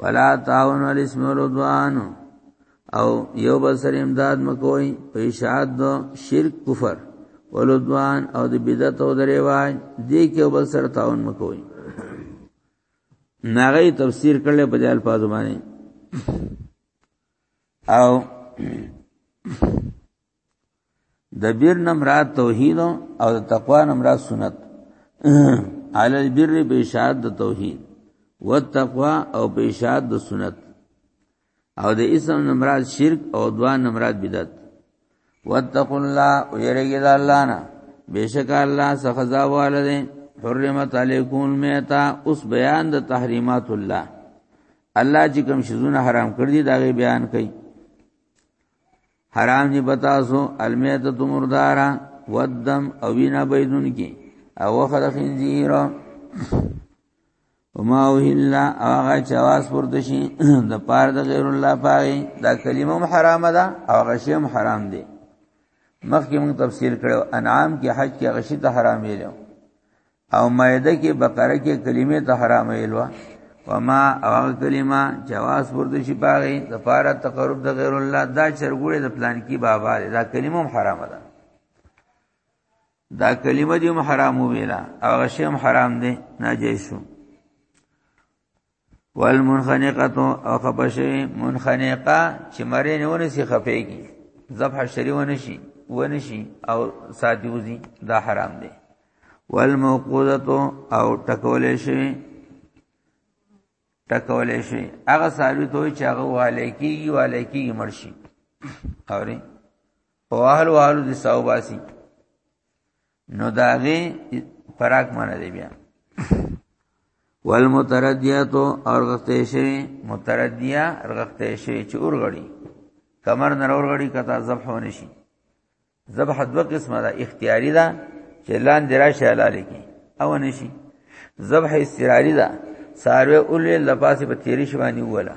S1: ولا تعاون الاسم والعدوان او یو بل سره امداد مکوئ په اشاعت دو شرک کفر ولدوان او د بدعت او د ریواج دې کې یو بل سره تعاون مکوئ ناغه تفسیر کړل په دې الفاظ باندې او د بیر نه مراد توحید او د تقوا نه مراد سنت علی البر به اشاعت د توحید والتقوا او به اشاعت د سنت او د اسم نه مراد شرک او دوان نه مراد بدعت واتقوا الله ويرجى الله نه بشک الله سخزا والده حرمت علیکم المیتا اوس بیان د تحریمات الله الله چې کوم شزونه حرام کړی دا غي بیان کړي حرام دی بتاسو المیتت مردارا ودم او وینا بيدون کی او خد خنزیر وما اوهل هغه چواز پورته شي د پار د غیر الله پاره دا کلمه هم حرامه ده او غشی هم حرام دی مخکې موږ تفسیر کړو انعام کې حج کې غشی ته حرام ویلو او مایده کې بقره کې کلمه ته حرام ویلوا وما او کلمه جواز ورته شي پاره د پاره تقرب د غیر الله دا چرګوړي د پلان کې بابا دا کلمه حرام ده دا کلمه دی حرام ویلا او غشیم حرام دی ناجیز شو والمنخنقه او خپشه منخنقه چې مری نه ونسی خپېږي ذبح شری ونشي ونشي او سادیوزی دا حرام دی والموقوده او ټکولې شي ټکولې شي هغه ساروی ته چې هغه والي کیږي والي کیږي مرشي اوري او اهل والو دي ساو باسي نو داغه فراق معنی دی بیا والمتردیات اور غخته شوی متردیا رغخته شوی چې اور غړي کمر نه اور غړي کته ذبح ونه شي ذبح دو قسمه ده اختیاری ده چې لان دراشه حلال کی او نه شي ذبح استراری ده ساروی اولې لپاسې په تیری شوانی ولا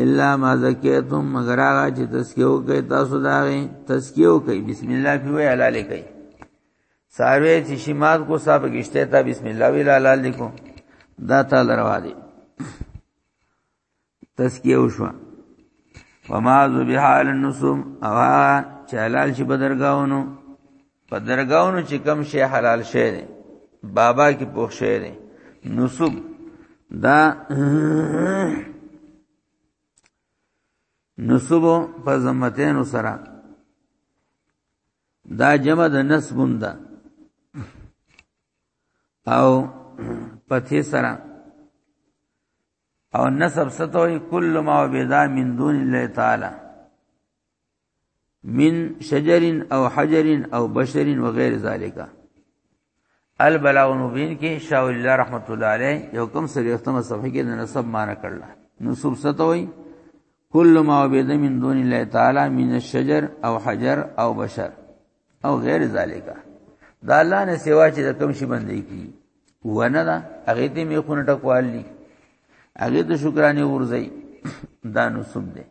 S1: الا ما زکیتم مگر هغه چې تسکیو کوي تاسو دا غي تسکیو کوي بسم الله په وی حلال کوي ساروی چې شمات کو صاحب گشته تا بسم الله وی حلال لیکو دا تعالی روا دي تسکیو شو وما ذبح على النسم اوا چې حلال شي بدرګاونو په درگاونو چې کم شي حلال شي دي بابا کې پوښ شي دي نسب دا نسب په زمتینو سره دا جمع د نسبون ده او پتی سره او نسب ستوي کل ما بيدا من دون الله تعالی من شجر او حجر او بشر وغير ذالک البلاغ المبین کې شاء الله رحمت الله علیه یو کم سری ختمه صفحه کې د نسب معنی کړل نسب ستوي کل ما وبید من دون الله تعالی من الشجر او حجر او بشر او غیر ذالک دا الله نه سوا چې د کوم شي باندې کی ونه دا هغه دې می خونه ټکوال دي هغه ته شکرانه ورځي دا نو سب دي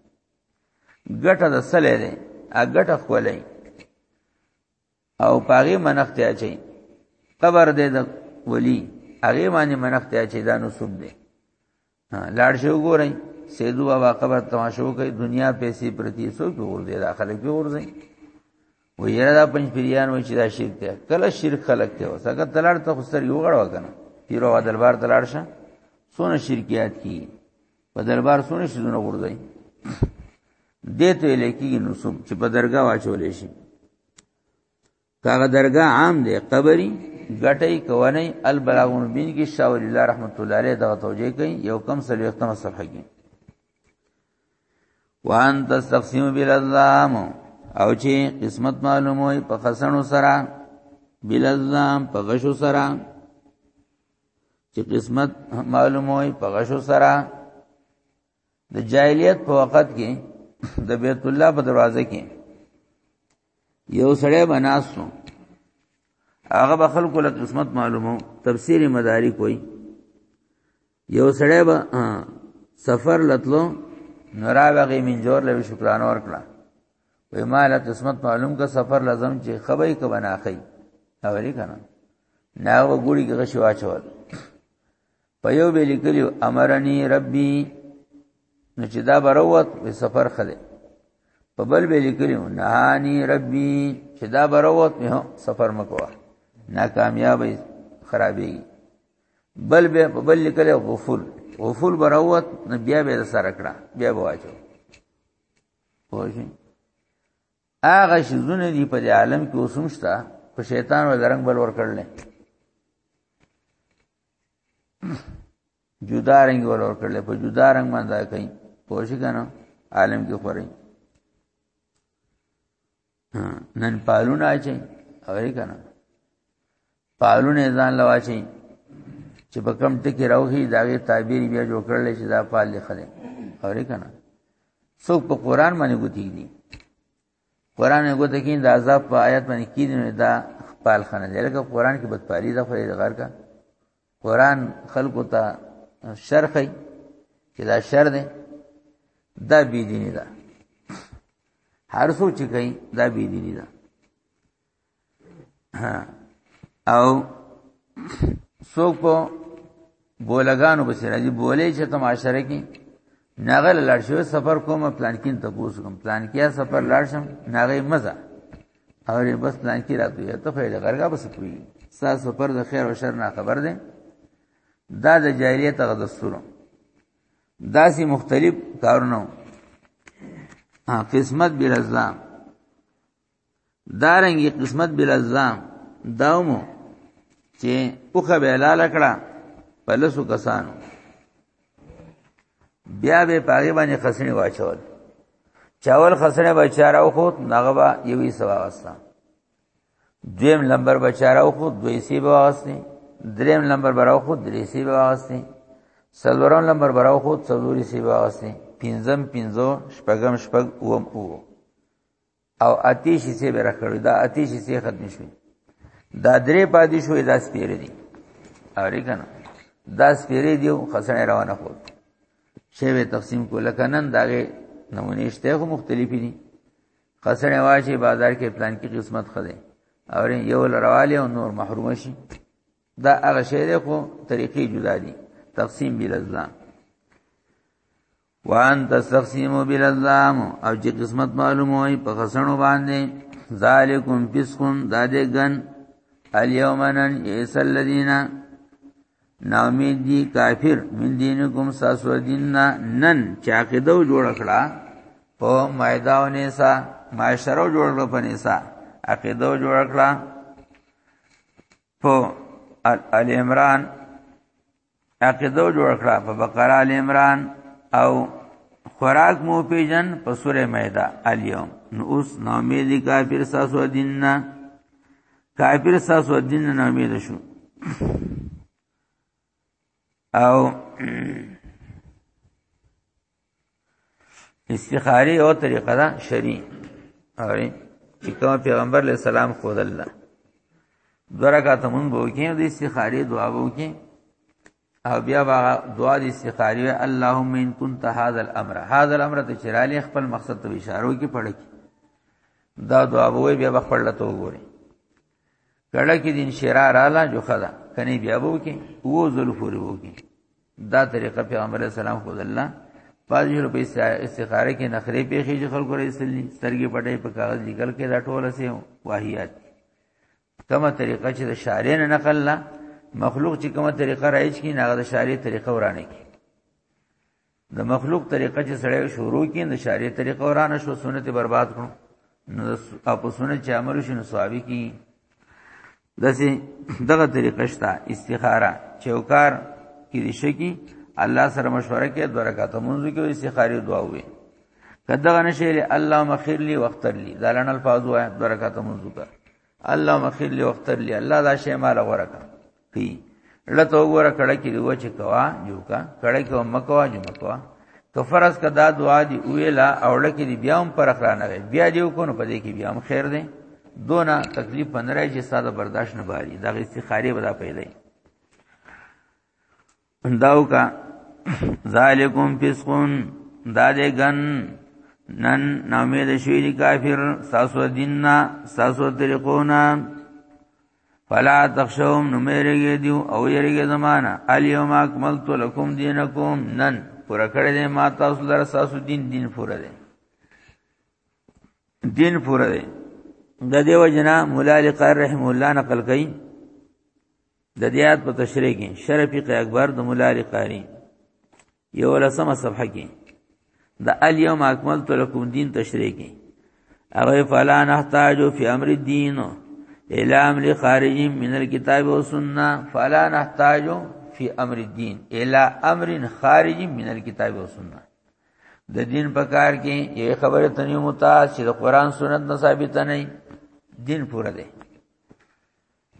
S1: ګټه د سلې ده ا ګټه خولای او پاغي منخته اچي قبر دې د ولی هغه باندې منخته اچي دا نو سب دې لاړ شو ګورئ سیدو بابا قبر تماشو کوي دنیا پیسې پرتی سو په ور دې دا خلک په ور ځي و یره دا پنځ پیریان و چې دا شرک دی کله شرک خلک ته وسګه تلړ ته خسر یو غړ وکنه پیرو دربار تلړ شه سونه شرکیات کی په دربار سونه شي زونه ورځي دته لکه نصب چې په درگاه واچول شي کاغه درگاه عام دی قبري غټي کوي البلاغون بین کې شاه ولی الله رحمت الله علیه دغه توجیه کوي یو کم سلیختمه صفحه کې وان تستقسم بالظلام او چې قسمت معلوموي په خسنو سره بالظلام په غشو سره چې قسمت معلوموي په غشو سره د جاهلیت په وخت کې د بیت الله په دروازه کې یو سړی بناسو هغه به خلکو له قسمت معلومو تفسیر مدارک وای یو سړی به سفر لتلو نورا بغي من جور له شکرانه ورکړه وی مالا قسمت معلوم کا سفر لازم چې خبرې کو بنا خي اوري کنه نا و ګوري کې غشي واچول په یو به لیکلی امرنی ربي نو چې دا بروت په سفر خله په بل به لیکلی نهانی ربي چې دا بروت په سفر مکوه ناکامیابی خرابي بل به په بل لیکلی غفول غفول بروت نو بیا به سره کړه بیا به واچو پوه هغه شیزونه دی په عالم کې اوسمشتا په شیطان ول رنگ بل ور کړل جدا رنگ ور ور کړل په جدا رنگ باندې کوي پوه شي کنه عالم کې خوري نن پالونه اچي اوري کنه پالونه ځان لوا اچي چې په کم ټکی راوخي داغه تعبیر بیا جوړ کړل چې دا پال لخره اوري کنه څوک په قران باندې ګوتی دي قران یې ګوت کین د عذاب په آیات باندې کین دا پال خانه دی لکه قران کې بدپاری دا خو یې غر کا قران خلقو ته شرخی چې دا شر دی دا بی دینی ده هر څو چې کوي دا بی دینی ده او څوک په بولګانو بسې راځي بولې چې ته معاشره کې ناغه لاړ شو سفر کوم پلان کې ته پوس کوم پلان کې سفر لاړ شم ناغه مزه او بس پلان کې راتو یا ته خیر غرګه بس پوي ستا سفر د خیر او شر نه خبر دی دا د جاهلیت غ دستورو داسې مختلف کارونه قسمت برزا دارنګي قسمت بل الزام داومو چې اوخه به لاله کړه په لسو کسانو بیا به پاګې باندې خسنې واچول چاول خسنې بچاره او خو نغه با یوې سوا واسطه دویم نمبر بچاره او خو دوی سی به واسطه دریم نمبر براو خو درې سی به واسطه سلورم نمبر براو خو څلوري سی به واسطه پنځم پنځو شپږم شپږ اوم اوو او اتی شي سي به راکړو دا اتی شي سي ختم شو دا درې پادې شو دا سپیره دي اورې کنه دا سپیره دي خسنه روانه خو شی به تقسیم کو لکه نن داغه نمونه شته خو مختلفې دي خسنه واشه بازار کې پلان کې قسمت خده او یو لرواله او نور محروم شي دا هغه شی دی خو طریقې جدا دي تقسیم بل ازلام وان تستقسمو بالازلام او چې قسمت معلومه وي په خسنو باندې ذالکم فسقون دادې ګن الیوم نن ایس الذین ناامید دی کافر من دینکم ساسو دیننا نن چا قیدو جوړ کړه په مایداونه سا معاشره جوړ کړه په نسا عقیده جوړ کړه په ال عمران عقیده جوړ کړه په بقره ال عمران او خوراک مو پیجن په سوره مائده الیوم نو اوس نو امید کافر ساسو دین نه کافر ساسو دین نه امید شو او استخاری او طریقه دا شری اوري چې کوم پیغمبر علیہ السلام خود الله درکاته مونږ وو کې د استخاری دعا وو کې او بیا با دعا د استخاری اللهم ان كنت هذا الامر هذا الامر ته چرالی خپل مقصد ته اشاره وکي پړ کی دا دعا وو بیا خپل لته وګوري کله کې دین شرا رااله جو خدا کني بیا وو کې وو ذل پوری وو کې دا طریقه پیغمبر اسلام خو الله پاجي روپې استخاره کې نخري پیخي چې خلکو رئیس سترګې پټې په کاغذ لیکل کې دا ټول سه واهیات کما طریقه چې د شارین نقل لا مخلوق چې کومه طریقه راځي کې ناغه د شارې طریقه ورانه کې د مخلوق طریقه چې سړی شروع کین د شارع طریقه ورانه شو سنت برباد کړو نو اپو سنت چې عمل شنو ثوابي کی دسه دغه طریقه شته استخاره چوکار کې دي شکی الله سره مشوره کې دوه رکعات منځ کې استخاره دعا وي کدغه نشیر الله مخیر لی وختر لی دالن الفاظ وای دوه رکعات منځ کې الله مخیر لی وختر لی الله دا شی مال غورکا پی ړه تو ګوره کړه کې دوه چې کوا جو کا کړه کې مکوا جو مکوا کفرس کا دا دعا دی ویلا اوړه کې دی بیا هم پر اخرانه بیا دیو کو نو پدې کې بیا هم خیر دی دونه تکلیف پندره چې ساده برداشت نه باري دا استخاره ودا پیدا داو کا ذالکم فسقون دا دې ګن نن نامید شوی دی کافر ساسو دیننا ساسو طریقونا فلا تخشوهم نمیرگی دیو او یرگی زمانا الیوم اکملتو لکم دینکم نن پورا کړی دی ما تاسو لپاره ساسو دین دین پورا دی دین پورا دی د دیو جنا مولا علی قار رحم الله نقل کئ د دې آیات په تشریح کې شرح فقه اکبر د مولا علی قاری یو لسمه صفحه کې د الیوم اکملت لکم دین تشریح کې هغه فلا نحتاج فی امر الدین الى امر خارج من الكتاب والسنه فلا نحتاج فی امر الدین الى امر خارج من الكتاب والسنه د دین په کار کې یو خبره تنه متاثر قرآن سنت نه ثابت نه دین پوره دی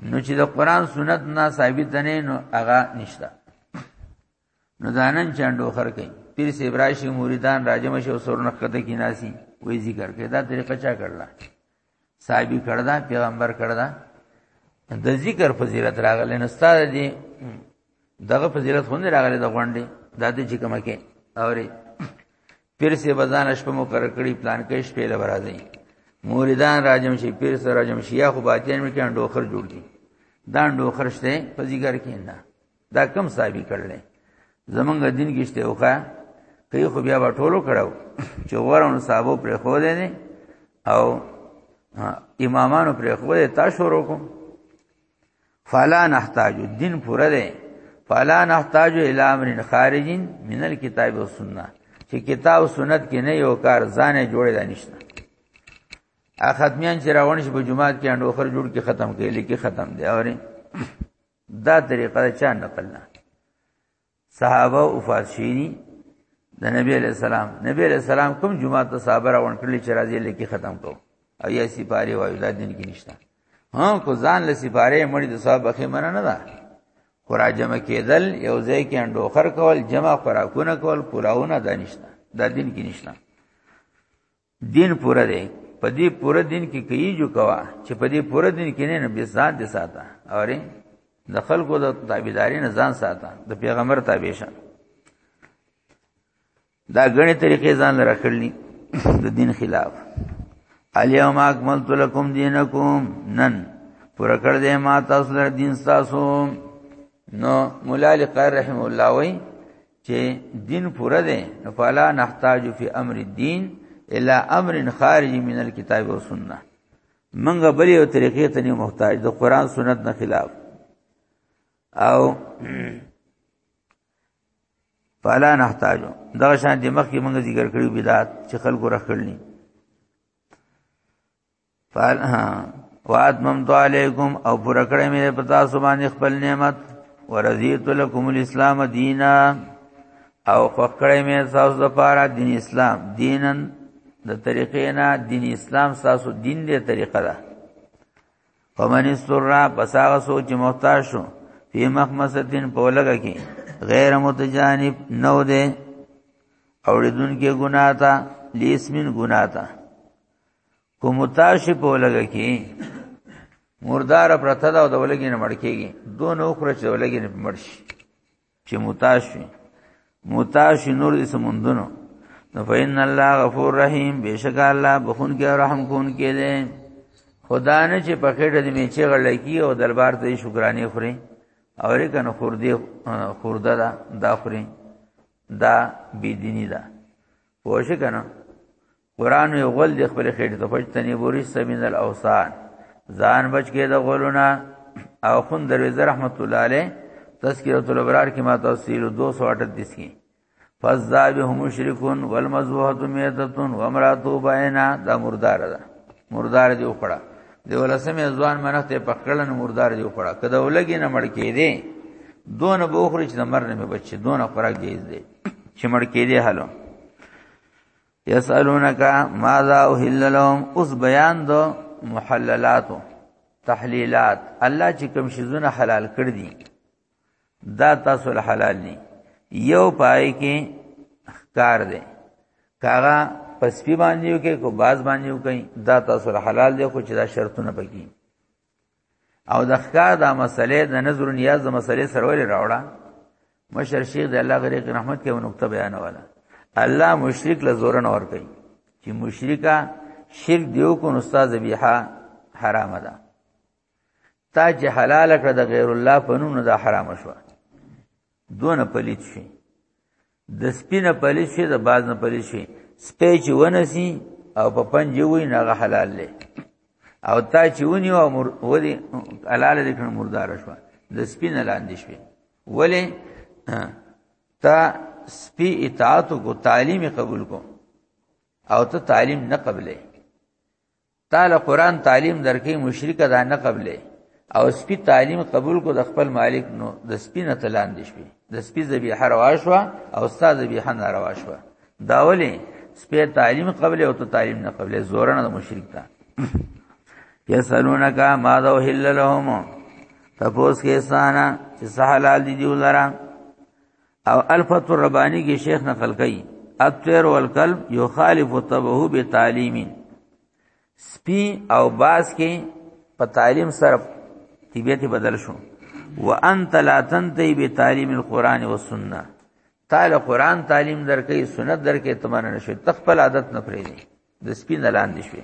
S1: نو چې د قران سنت نه ثابت نه نو هغه نشته نو دانن چاندو خر کوي پیر سی ابراهیم مریدان راجم شو سور نخ کده کی ناسی وې ذکر کې دا طریقه چا کړلا صاحبي کړدا پیغمبر کړدا د ذکر فضیلت راغله نو ستاره دي دغه فضیلت خو نه راغلی د غونډې د دې چې کومه کې اوري پیر سي بزان شپه مو کړ کړی پلان کې شپې لور راځي موریدان راجم شي پیر سره راجم شي یا خو باطن مې کې انډوخر جوړ دي دا انډوخر شته په ذکر کې نه دا کم صاحب کړل زمونږ دین کې شته وکا کوي خو بیا ټولو کړو چې ورونو صاحبو پر خو دې نه او امامانو پر خو دې تاسو ورو کوم فلا نحتاج دین پوره ده فلا نحتاج الى امر خارج من الكتاب والسنه چې کتاب او سنت کې نه یو کار ځانه جوړې ده نشته ا ختمیان چې راوړ شي په جمعات کې انډوخر جوړ کې ختم کې لیکي ختم دی اوري دا طریقه چا نقل نه صحابه وفات شوي دي د نبی علیہ السلام نبی علیہ السلام کوم جمعه ته صحابه راوړل کړل چې راځي لکه ختم کو او یا سپاره وایو دا دین کې نشته ها کو ځان له سپاره مړي د صحابه کې مننه نه ده خورا جمع کېدل یو ځای کې انډوخر کول جمع خوراکونه کول پوراونه دانشته دا دین کې نشته دین پوره دی په دې پوره دین کې کوي جو کوا چې په دې پوره دین کې نه نه به ځان دې ساته اورې د خلکو د تابعداري نه ځان ساته د پیغمبر تابع شه دا غني طریقې ځان لره کړلې د دین خلاف الیوم اکملت لکم دینکم نن پوره کړ دې ما تاسو لپاره دین تاسو نو مولا لقار رحم الله وای چې دین پوره دی نو فلا نحتاج فی امر الدین الا امر خارج من الكتاب و سنت منګه بلې او طریقې ته نه محتاج د قران سنت نه خلاف او فلا نحتاج دا شان د مخ کې موږ ذکر کړی بدعت چې خلکو رخړلني فال ها وات مم تو علیکم او پر کړه مې په تاسو باندې خپل نعمت ورزیت لکم الاسلام دینا او خوکړې مې تاسو د پاره دین اسلام دینن د طریقې نه دین اسلام تاسو دین دې طریقه ده فمن استرا پساغه سوچ محتاج شو فی مخمستین په لګه کې غیر متجانب نو دې اوریدون کې ګناه تا لیسمن ګناه تا کو متاشی په لګه کې مردار پرته دا د ولګي نه مړ کېږي دوه نو خره چې ولګي نه مړ شي چې متاشی متاشی نور دې سمندونو نو فین الله غفور رحیم بشک الله بخون کې رحم کون کې دې خدا نه چې په خېټه دې می چې غلکی او دربار ته شکرانه خوري او ریکنه خور دې خورده دا دا خوري دا بی دینی دا پوښ کنه قران یو غول د خپل خېټې ته پښتني بوري سمین الاوسان ځان بچ کې د غولونه او خون درویز رحمت الله علیه تذکرۃ الابرار کې ما تفصیل 238 کې فذاب هم مشرکون والمذوحه میتتون وامراته باینا دا مردار ده مردار دی وکړه دی ولسمه ځوان منخت په خړن مردار دی وکړه کله ولګي نه مړ کې دی دون بوخري چې مر نه بچي دون خوراک جایز دی چې مړ کې دی حالو یسالونک ماذا احل لهم اوس بیان دو محللاتو تحلیلات الله چې کوم شیزونه حلال کړ دي دا تاسو له حلال دي یو پای کې کار دی کاغه پس پی باندې یو کې کو باز باندې یو کوي دا تاسو له حلال دی خو چې دا شرطونه پکې او د ښکار دا مسلې د نظر نیاز د مسلې سروري راوړه مشر شیخ د الله غریق رحمت کې نقطه بیان ولا الله مشرک له زور نه ور کوي چې مشرکا شرک دیو کو استاد ذبیحه حرام ده تا چې حلال کړ د غیر الله په نوم نه دا حرام شو دونه پلیت شي د سپینه پلیت شي د باز نه پلیت شي سپی چې ونسی او په پنجې وي ناغه حلال دی او تا چې ونی او مر ودی حلال دې کړه مردار شو د سپین لاندې شوی ولی تا سپی اطاعت کو تعلیم قبول کو او ته تعلیم نه قبلې تعالی قران تعلیم درکې مشرک دا نه قبلې او سپی تعلیم قبول کو د خپل مالک نو د سپی نه تلان دي شپې د سپی ذبیح روا شو او استاد ذبیح نه روا شو دا ولې سپی تعلیم قبل او ته تعلیم نه قبل زورنه د مشرک تا یسالونک ما ذو هلل لهم تپوس کې سانا چې سهلال دي دی ولرا او الفت الربانی کې شیخ نقل کوي الطير والقلب يخالف طبعه بتعليم سپي او باز کې په تعلیم سره طبیعت بدل شو وانت لا تنتهي بتعليم القران والسنه تعالی قران تعلیم درکې سنت درکې تمانه نشي تخپل عادت نه پرې دي د سپي نه لاندې شوي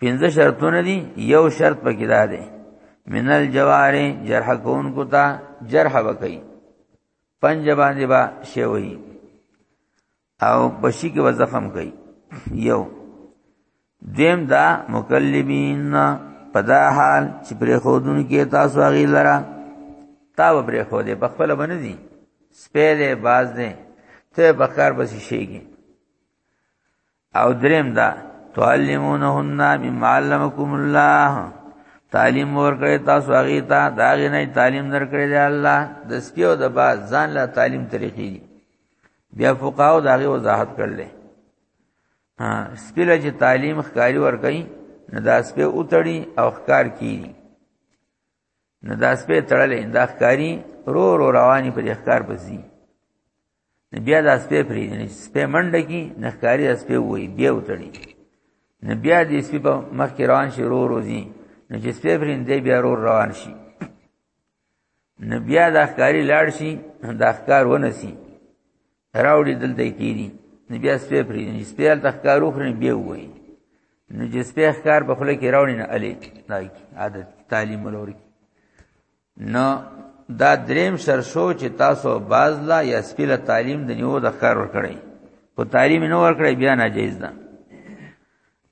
S1: پنځه شرطونه دي یو شرط پکې دا دی من الجوار جرح کون کو تا جرح وکي پنج باندې با شی وي او بشي کې وزخم کوي یو دیم دا مکلمین پدا حال چې پر خودونو کې تاسو هغه لرا تا و پر خو دې بخپل باندې دي سپېره باز دې ته بکار بس شيږي او دریم دا تعلمونهن مما علمکم الله تعلیم ورکړی تاسو هغه ته دا غنه تعلیم درکړی دی الله د سکیو د باز ځان لا تعلیم طریقې بیا فقاو دا غي وضاحت کړل ها سپیله چې تعلیم ښکاری ورکړي نه دا سپه اوتړي او ښکار کی نه دا سپه تړلې دا ښکاری رو رو رواني په ښکار پسې نه بیا د اسپې پرې نه سپې منډه کی نه ښکاری اسپې وای بیا وتړي نه بیا د اسپې په مخ کې روان شي رو روزي نه چې سپې پرې نه بیا رو روان شي نه بیا د ښکاری لاړ شي د ښکار ونسی راوړي دلته کیدی نه بیا سپې پرې نه سپې ال تخکارو خرن بیا وای نه چې سپې ښکار په خله کې راوړي نه علي عادت تعلیم ولوري نو دا دریم شر شو چې تاسو باز لا یا سپیله تعلیم د نیو د ښکار ورکړي خو تعلیم نه ورکړي بیا ناجیز ده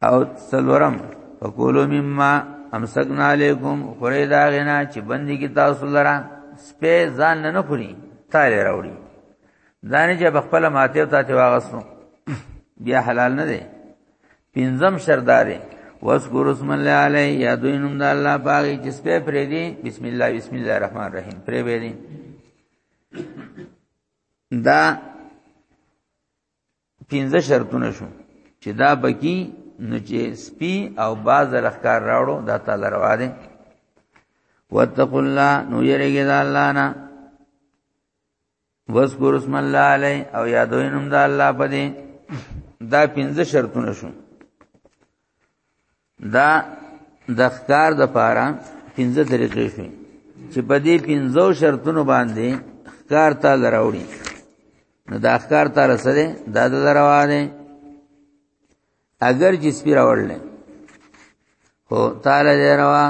S1: او څلورم فقولو مما امسکنا علیکم خوري دا غنا چې بندي کی تاسو لرا سپه ځان نه خوري تاله راوړي دانه چې بخپل ماته او تاسو واغسو بیا حلال نه دی پنځم شردارې واذكر اسم الله عليه یادوی نوم د الله پاک چې سپه پرې دی بسم الله بسم الله الرحمن الرحیم پرې به دی دا پنځه شرطونه شو چې دا بکی نو چې سپی او باز رخکار راوړو دا تعالی روا دی واتقوا الله نو یریږي دا الله نه وذكر اسم الله عليه او یادوي نوم د الله په دې دا پنځه شرطونه شو دا د ښکار د پاره پنځه طریقې شوې چې په دې پنځو شرطونو باندې ښکار ته لراوړي نو دا ښکار ته رسره دا د لروا دی اگر چې سپی راوړل هو تعالی دی روا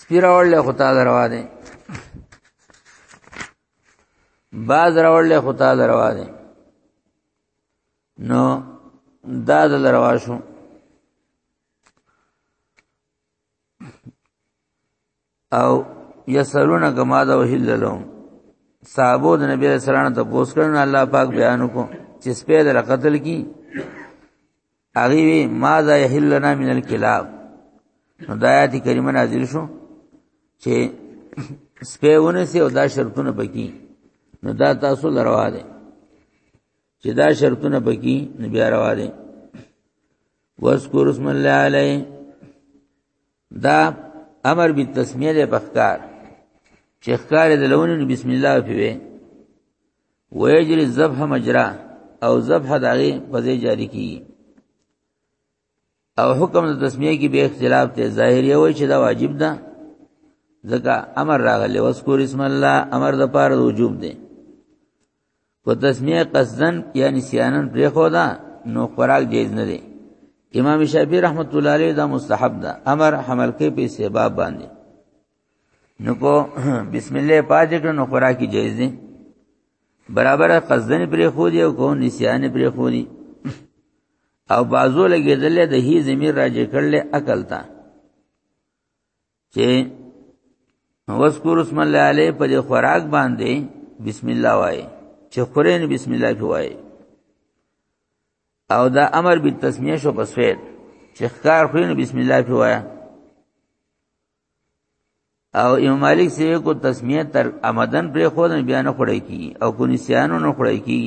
S1: سپی راوړل خو تا دروا دي باز راوړل خو تا دروا دي نو دا د دروا شو او یسلون کما دا وحل لهم صحابو د نبی رسول الله ته پوس کړن الله پاک بیان کو چې سپید را قتل کی هغه وی ما ذا یحل لنا من الكلاب نو د آیات کریمه نازل شو چې سپېونه سي او دا شرطونه پکې نو دا تاسو لروا دي چې دا شرطونه پکې نو بیا روا دي واذكر اسم الله علی دا امر بالتسمیه له بخکار چې ښکار د لونو بسم الله په وی ويجري الذبح مجرا او ذبح داغي په ځای جاری کی او حکم د تسمیه کی به اختلاف ته ظاهر یو چې دا واجب ده ځکه امر راغلی وذکر اسم الله امر د پاره وجوب دی کو تسمیه قصدن یا نسیانن پرې خو دا نو خوراک جایز نه دی امام شافعی رحمت الله علیه دا مستحب ده امر حمل کې په سبب باندې نو کو بسم الله پاتې کړو نو خوراکي جایز دي برابر قصدن پرې خو دی او کو نسیان پرې خو دی او بازو لګیدل د هی زمير راځي کړل عقل تا چې وذكر اسم الله عليه په خوراک باندې بسم الله وای چې خورین بسم الله په وای او دا امر بالتسمیه شو په سوید چې ښکار خورین بسم الله په وای او امام مالک سی کو تسمیه تر آمدن پر خود بیا نه خړی کی او کو نسیانو نه خړی کی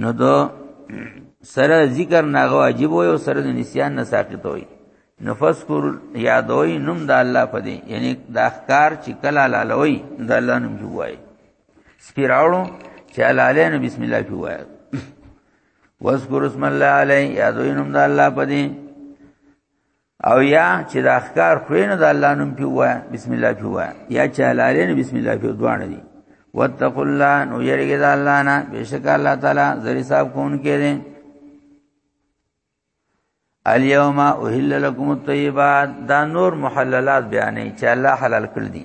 S1: نو دو سره ذکر ناغه واجب وي او سره نسیان نه ساقط وي نفس کور یادوي نوم د الله په دی یعنی د اخکار چې کلا لالوي د الله نوم جوړای سپیراړو چې لاله نو بسم الله جوړای واذکر اسم الله علی یادوي نوم د الله په دی او یا چې دا ښکار خوري نو د الله نوم په وای بسم الله په وای یا چې حلالې نو بسم الله په دوه دي واتقوا الله نو یریګه د الله نه بشک الله تعالی زری صاحب کون کې دي الیوم اوهل لكم الطیبات دا نور محللات بیانې چې الله حلال کړ دي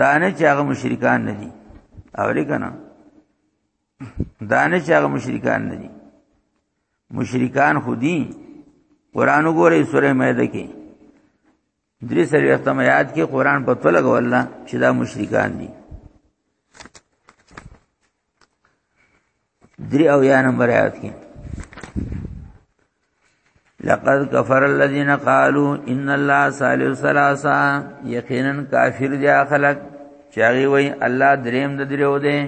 S1: دانه چې هغه مشرکان نه دي او لیکنه دانه چې هغه مشرکان نه دي مشرکان خودي قران وګوره سوره مائده کې درې سره ختم یاد کې قران په تلګ والله چې دا مشرکان دي درې او یا نمبر آیات کې لقد كفر الذين قالوا ان الله ثالث ثلاثه یقینا کافر دي خلک چاغي وای الله دریم د دریو دی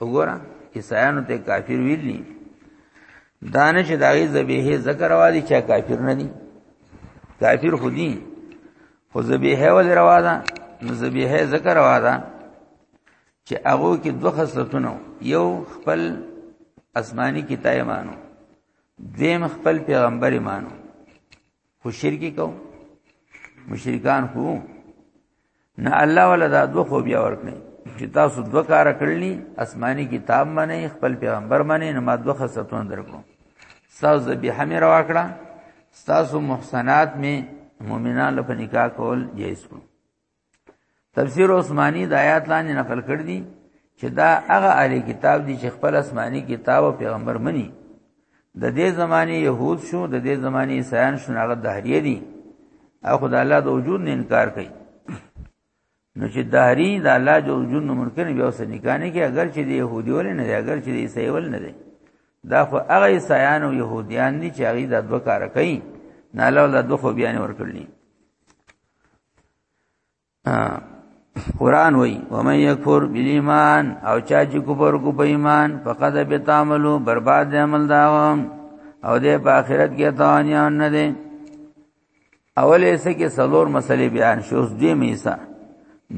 S1: وګوره عیسایانو ته کافر ویلی دانش داغي ذبیح ذکر وادي چا کافر نه دي کافر خودي خو ذبیح ول روا ده نو ذبیح ذکر روا ده چې هغه کې دوه خصلتونه یو خپل آسماني کتاب مانو دیم خپل پیغمبر مانو خو شرکی کو مشرکان خو نه الله ولا دا دوه خو بیا ورکړي چې تاسو دوه کار کړلی آسماني کتاب باندې خپل پیغمبر باندې نه ما دوه خصلتونه درکو تاسو ذبیحه مې روا کړه تاسو محسنات مې مؤمنان له نکاح کول جایز کړو تفسیر عثماني د آیات لاندې نقل کړ دي چې دا هغه اهل کتاب دي چې خپل آسماني کتاب او پیغمبر مني د دې زماني يهود شو د دې زماني عیسایان شو هغه دهریه دي او خدای الله د وجود نه انکار کوي نو چې دهری د الله د وجود نه منکر بیا وسه نکانه کې اگر چې د يهودي ول نه دي اگر چې د عیسای ول نه دي دا خو هغه عیسایان او يهوديان دي چې هغه د دوه کار کوي نه له دوه خو بیان ورکړلني قران وای و من یکفر بالایمان او چا چې کفر کو په ایمان فقد بتعملو برباد عمل دا او د په آخرت کې تاوانیان نه دي اول ایسه کې سلور مسلې بیان شو اوس دوی میسا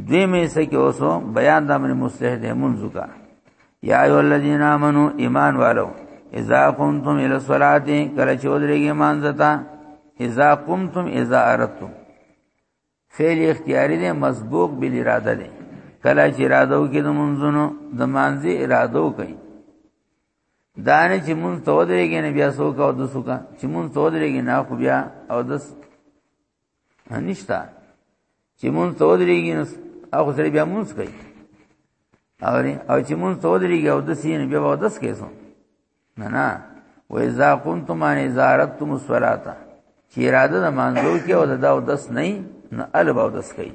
S1: دوی میسا کې اوسو بیان د امر مصلح د منځو کا یا ایو الذین آمنو ایمان والو اذا قمتم الى الصلاه کله چې ودرېږئ مانځتا اذا قمتم اذا اردتم فعل اختیاری دی مسبوق بل اراده دی کله چې اراده وکړي د منځونو د مانځي اراده وکړي دانه چې مون تو درېږي نه بیا سوکا او د سوکا چې مون تو درېږي نه خو بیا او د نشتا چې مونږ ته ودرېږي نو هغه سره بیا مونږ کوي او او چې مونږ ته ودرېږي او د سین بیا و داس کوي سو نه نه و اذا كنتم ان ازارتم الصلاه چې اراده د مانزو کې او د دا او داس نه نه الب او داس کوي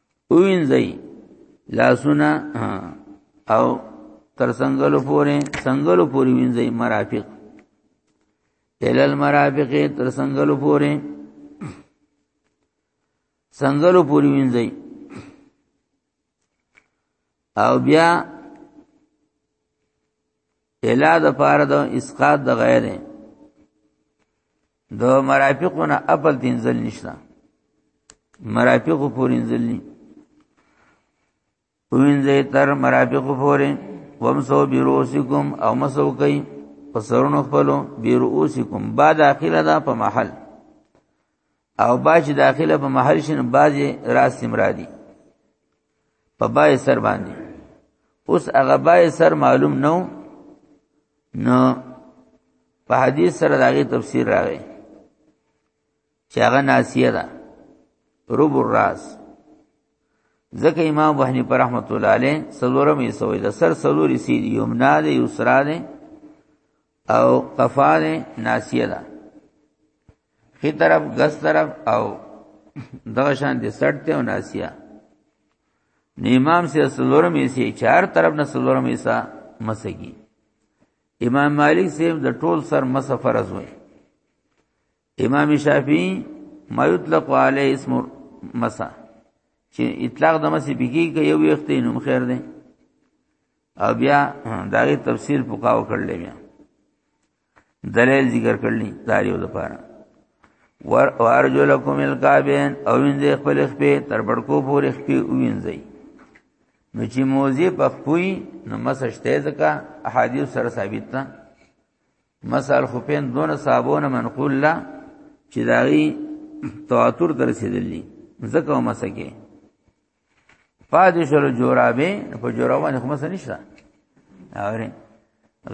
S1: وینځي لاسونه او تر څنګهلو پورې څنګهلو پورې وینځي مرافق الال مرافق تر څنګهلو پورې څنګهلو پورې وینځي او بیا الا د پاره د اسقاط د غیره د مرافقو نه خپل دین ځل نشته مرافقو پورې ځل ني وینځي تر مرافقو پورې ومسو بیروسکم او مسو کوي په سرونو خپلو بیروسکم با داخله ده په محل او باج داخله په محل شنه باج راس مرادي په بای سر باندې اوس هغه بای سر معلوم نو نو په حدیث سره داغه تفسیر راغی چې هغه ناسیه ده رب الراس ځکه امام ابو حنیفه رحمۃ اللہ علیہ سلورم یې سوې ده سر سلوري سي یمنا ده یسرا ده او قفا ده ناسیه ده خی طرف غس طرف او دغه شان دي سټ ته او ناسیه نو امام سے سلورم ایسی چار طرف نه سلورم ایسا مسگی امام مالک سے د ټول سر مس فرض وای امام شافعی ما یطلق علی اسم مسا چې اطلاق د مسی بګی کې یو وخت نوم خیر دی او بیا داغه تفسیر پکاو کړل بیا دلیل ذکر کړل داریو لپاره ور ارجو لکم الکابین او وینځي خپل خپې تر بڑکو پورې خپې وینځي نو چې موزي په خپوي نو مسشته ځکه احادیث سره ثابت ده مثال خو پین دونه صاحبونه منقول لا چې داغي تواتر در رسیدلی زکه مسکه پادشل جورابه په جورابه خو مس نشته اوري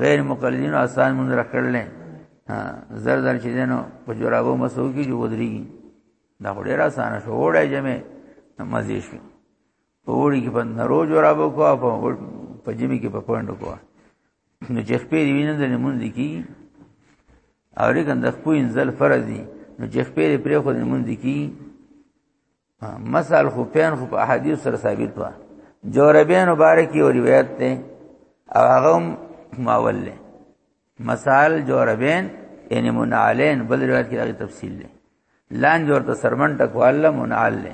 S1: غیر مقلدین آسان مونږ راکړل ها زر زر چې دینو په جورابو مسو کې جو ودرېږي دا ډېر آسان شو وړای جمع مزي شو په وړي کې په نرو جوراب کو په په جمی کې په پوند کو نو چې خپې دی وینند نه مونږ کی او لکن د خپې انزل فرض دي نو چې خپې پرې خو نه مونږ کی مثال خو پین خو په احادیث سره ثابت و جوربین مبارک یو روایت ته او هغه ماول له مثال جوربین یعنی منعلین بل روایت کې هغه تفصیل له لان جوړ ته سرمن ټکواله منعل له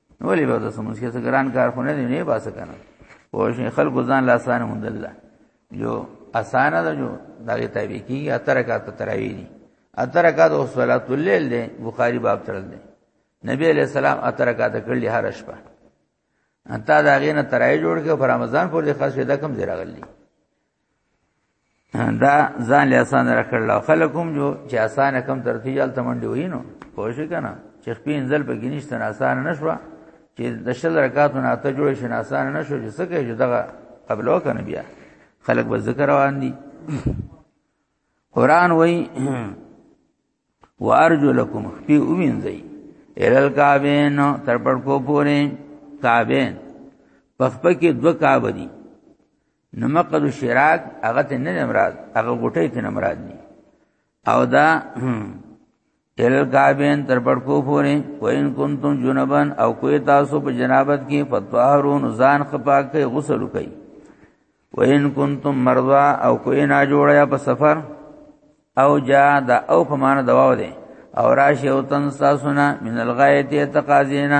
S1: ولې به تاسو موږ کې ګران کار خو نه دی نه باسه کنه او شي خلکو ځان لا آسان مونږ الله جو آسان ده جو دغه تابع کیږي اترکات تراوی دي اترکات او صلات الليل دي بخاری باب تړل دي نبی علیہ السلام اترکات کړل هر شپه انتا دا غینه ترای جوړ کې پر رمضان پورې خاص ودا کم زیرا غلی دا ځان له آسان را کړل خلک هم جو چې آسان کم ترتیجال تمنډي وینو پوه شي کنه چې خپل ځل په ګنيشت نه آسان نشوه چې د شل رکعاتو نه ته جوړ شي نه آسان نشو چې څه کوي دغه قبل وکنه بیا خلک به ذکر روان دي قران وای وارجو لكم خپل اوینځي الال کعبین تر پړ کو پورې کعبین پخپه کې دو کعبه دي نو مقد شراک هغه ته نه مراد هغه غټه ته نه مراد دي او دا ال کابین تر پړکو پورې وین کنتم جنبن او کوی تاسو په جنابت کې فتوهرون ځان خپاک کې غسل کوي وین کنتم مرضا او کوی نا جوړیا په سفر او جا دا او په مان دواو دي او راشه او تن تاسو نه من الغایت تقاضینا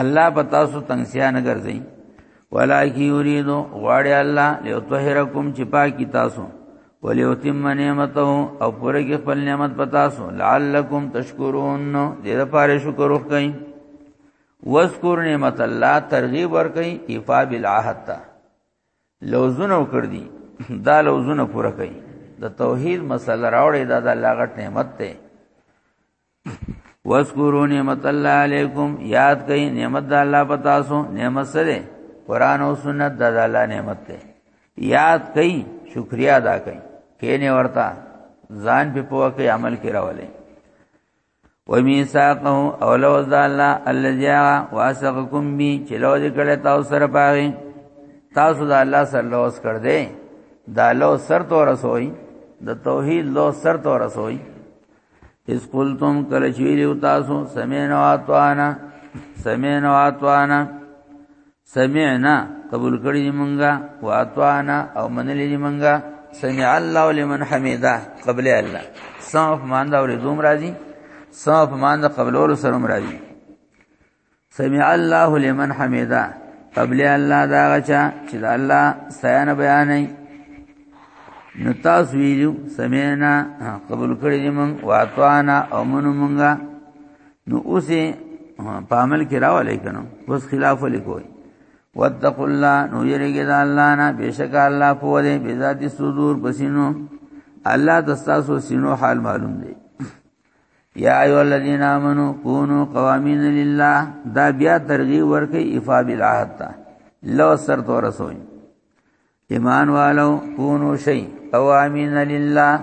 S1: الله پتا سو تنگسیا نه ګرځي ولکه یریدو غواړي الله لیطهرکم چې پاکي تاسو ولیتم نعمته او پوره کې خپل نعمت پتا سو لعلکم تشکرون دې لپاره شکر وکړئ واذکر نعمت الله ترغیب ورکړئ ایفا بالعهد تا لوزونه وکړ دي دا لوزونه پوره کړئ د توحید مسله راوړې دا د الله غټ نعمت ته وذکروا نعمت الله علیکم یاد کئ نعمت الله پتا سو نعمت سره قران او سنت د الله نعمت ته یاد کئ شکریا ادا کئ کینه ورتا ځان په پوهه کې عمل کې راولې ومیثاقه اولو ذا الله الذي واسقكم بي چلو دې کړه تاسو سره پاره تاسو د الله سره لوس کړ دې دا لو سر تو رسوي د توحید لو سر تو رسوي اس قلتم کله چې ویلو تاسو سمعنا واتوانا سمعنا واتوانا سمعنا قبول کړی دی مونږه واتوانا او منلې دی مونږه سمع الله لمن حمدا قبل الله صاف مان دا ورې دوم راځي صاف مان دا قبلولو سره راځي سمع الله لمن حمدا قبل الله دا غچا چې دا الله سیان بیانې نو تاسو ویلو سمعنا قبول کړی دې مونږ واتوانا او مونږ مونږه نو اوسه په عمل کې راولې کنو بس خلاف ولیکوي واتقوا الله نو یریګه دا الله نه بشک الله په دې بذات صدور بسینو الله تاسو سینو حال معلوم دی یا ایو الذین آمنو کونو قوامین لله دا بیا ترغیب ورکي افا بالعهد تا لو سر تو رسوي ایمان والو کونو شی قوامین لله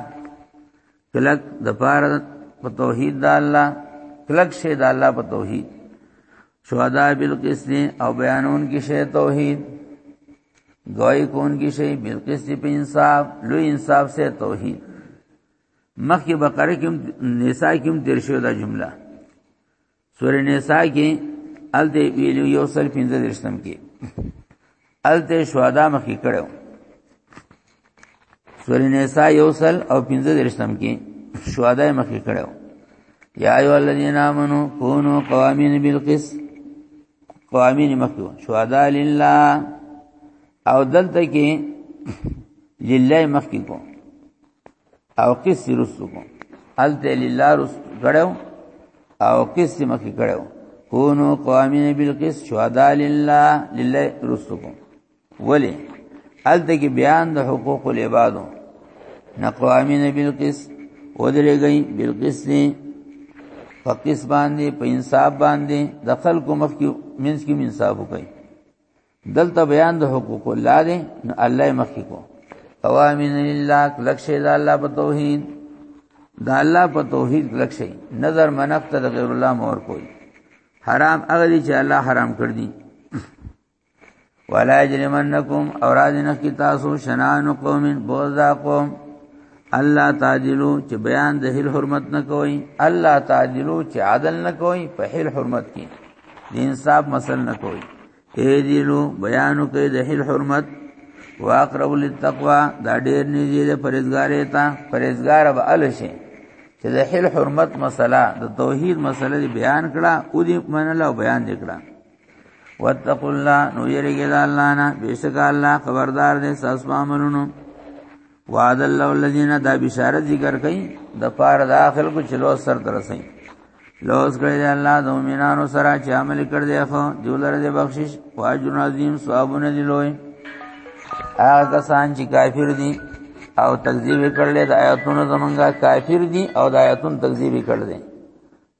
S1: کلک د پاره په توحید د الله کلک شه د الله په توحید شهدا بالقسط او بیانون کې شه توحید گوئی کون کی شی بالقسط په انصاف لوی انصاف سے توحید مخکې بقره کې نساء کې هم تیر شو دا جمله سورې نساء کې الته ویلو یو سل 15 درشتم کې الته شهدا مخې کړو سورې نساء یو سل او 15 درشتم کې شهدا مخې کړو یا ایو الذین آمنو کونو قوامین بالقسط قوامین مخې شهدا لله او دلته کې لله مخکې کو او قصي رسو کو الته لله رس کړو او قصي مخکې کړو کونو قوامین بالقص شهدا لله لله رسو کو ولی الته کې بیان د حقوق العبادو نه قوامین بالقص ودرې گئی بالقص نه فقص باندې په انصاف باندې د خلکو مخکې منځ کې انصاف وکړي دلته بیان د حقوق الله دی نو الله مخکې کو اوامن لله کلک شي د الله په توحید د الله په توحید کلک شي نظر منفت د غیر الله مور کوي حرام هغه دي چې الله حرام کړ دي ولا یجرمنکم اورادن کی تاسو شنان قوم بوزا قوم الله تعجلو چې بیان د هل حرمت نه کوي الله تعجلو چې عدل نه کوي په هل حرمت کې د انصاف مسل نه کوي اے دینو بیانو کې د هل حرمت واقرب للتقوا دا ډېر نږدې ده پرېزګارې ته پرېزګار به ال شي چې د هل حرمت مسله د توحید مسله بیان کړه او دې منله بیان وکړه واتقوا الله نو یریګه الله نه بیشک الله خبردار دې ساس پامنونو وعد الله الذين دا بشارت ذکر کئ د پار د اخر کو چلو سر درسئ لوز کړی دی الله د مؤمنانو سره چې عمل کړ دی خو دولر دی بخشش واجر عظیم ثوابونه دی لوی هغه کسان چې کافر دي او تکذیب کړل د آیاتونو زمونږه کافر دي او د آیاتونو تکذیب کړل دي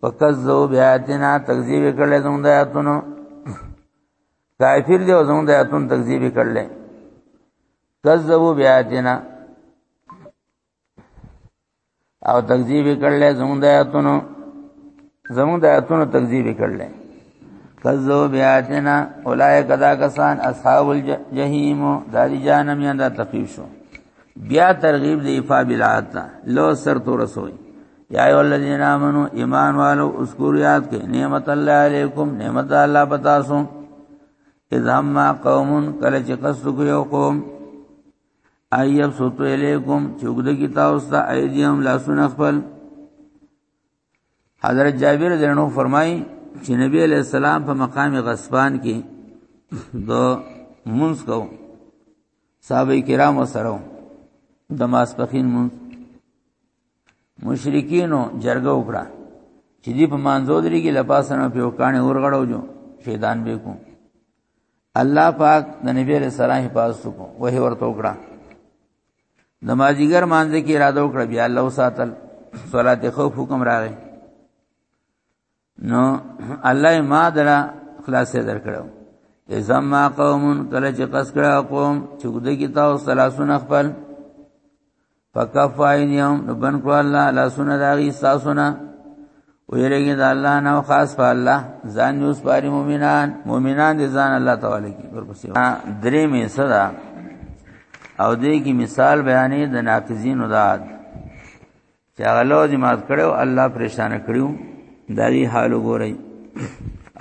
S1: فکذو بیاتنا تکذیب کړل زمونږ د آیاتونو کافر دي او زمونږ د آیاتونو تکذیب کړل کذبوا بیاتنا او تکذیب کړل زموږ د آیاتونو زموږ د آیاتونو تکذیب کړل کذبوا بیاتنا اولئک دا کسان اصحاب الجحیم داری جانم یا دا تخفیف شو بیا ترغیب دی فابلات لو سر تو رسوي یا ایو الذین آمنو ایمان والو اذکروا یاد کې نعمت الله علیکم نعمت الله پتا سو اذا ما قوم کله چې قصد کو یو قوم ایب سوتو الیکم چوګد کی تاسو ته ایدیم لاسون خپل حضرت جابر زینو فرمای چې نبی علیہ السلام په مقام غسبان کې دو منځ کو صحابه کرام سره د ماسپخین منځ مشرکینو جرګه وکړه چې دی په مانځو درېږي لپاسنه په وکانه ورغړو جو شیطان به کو الله پاک د نبی له سره حفاظت کو وه ورته وکړه د ماجیګر مانځ کې اراده وکړه بیا الله ساتل صلات خوف حکم راغی نو الله ما درا خلاصې درکړو اذا ما قوم کله چې قص کړه قوم چې ګده کی تاسو سلاسون خپل فکفاین یوم نو بن کړه الله لا سن داغي ساسونه ویلګي د الله نو خاص په الله ځان یو سپاری مؤمنان مؤمنان دي ځان الله تعالی کی ورپسې درې می صدا او دې کی مثال بیانې د ناقضین وداد چې هغه لو دې مات کړو الله پریشان کړو داغي حال وګورئ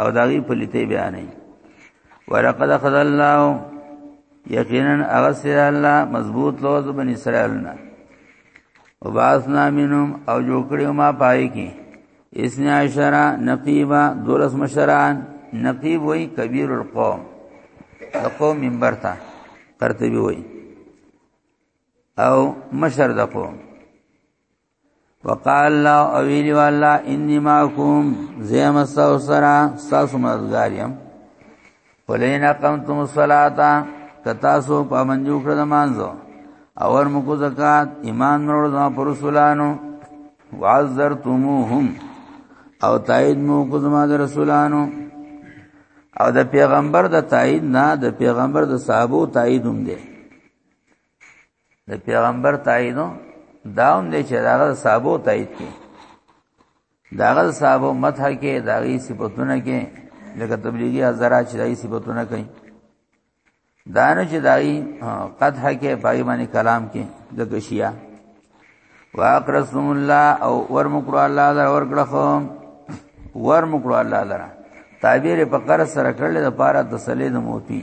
S1: او داغي پلیته بیانې ولقد اخذ الله یقینا اغسر الله مضبوط لوز بن اسرائیل نه وباسنا منهم او جو کړو ما پای کې اسنا عشرہ نقیبا دولس مشران نقیب وای کبیر القوم قوم منبر تا قرطبی وای او مشر د قوم وقال الله او ویلی والله انی معکم زیم استو سرا تاسو مددگار یم ولین قمتم الصلاتا کتاسو پابندی وکړه د مانځو اور مکو زکات ایمان مرور زما پر رسولانو وعذرتموهم او تایید مو کو زما د رسولانو او د پیغمبر د تایید نه د پیغمبر د صحابه تایید هم دی د پیغمبر تاییدو دا هم دی چې داغه صحابه تایید کی داغه صحابه مدح کې داغي صفاتونه کې لکه تبلیغی حضرات چې داغي صفاتونه کوي دانه چې داغي قدح کې پای باندې کلام کې د کشیا واقرسم الله او ورمکرو الله در ورکړه خو ورمکرو الله لره تعبیر په قرض سره کړل د پاره تسلی د موتی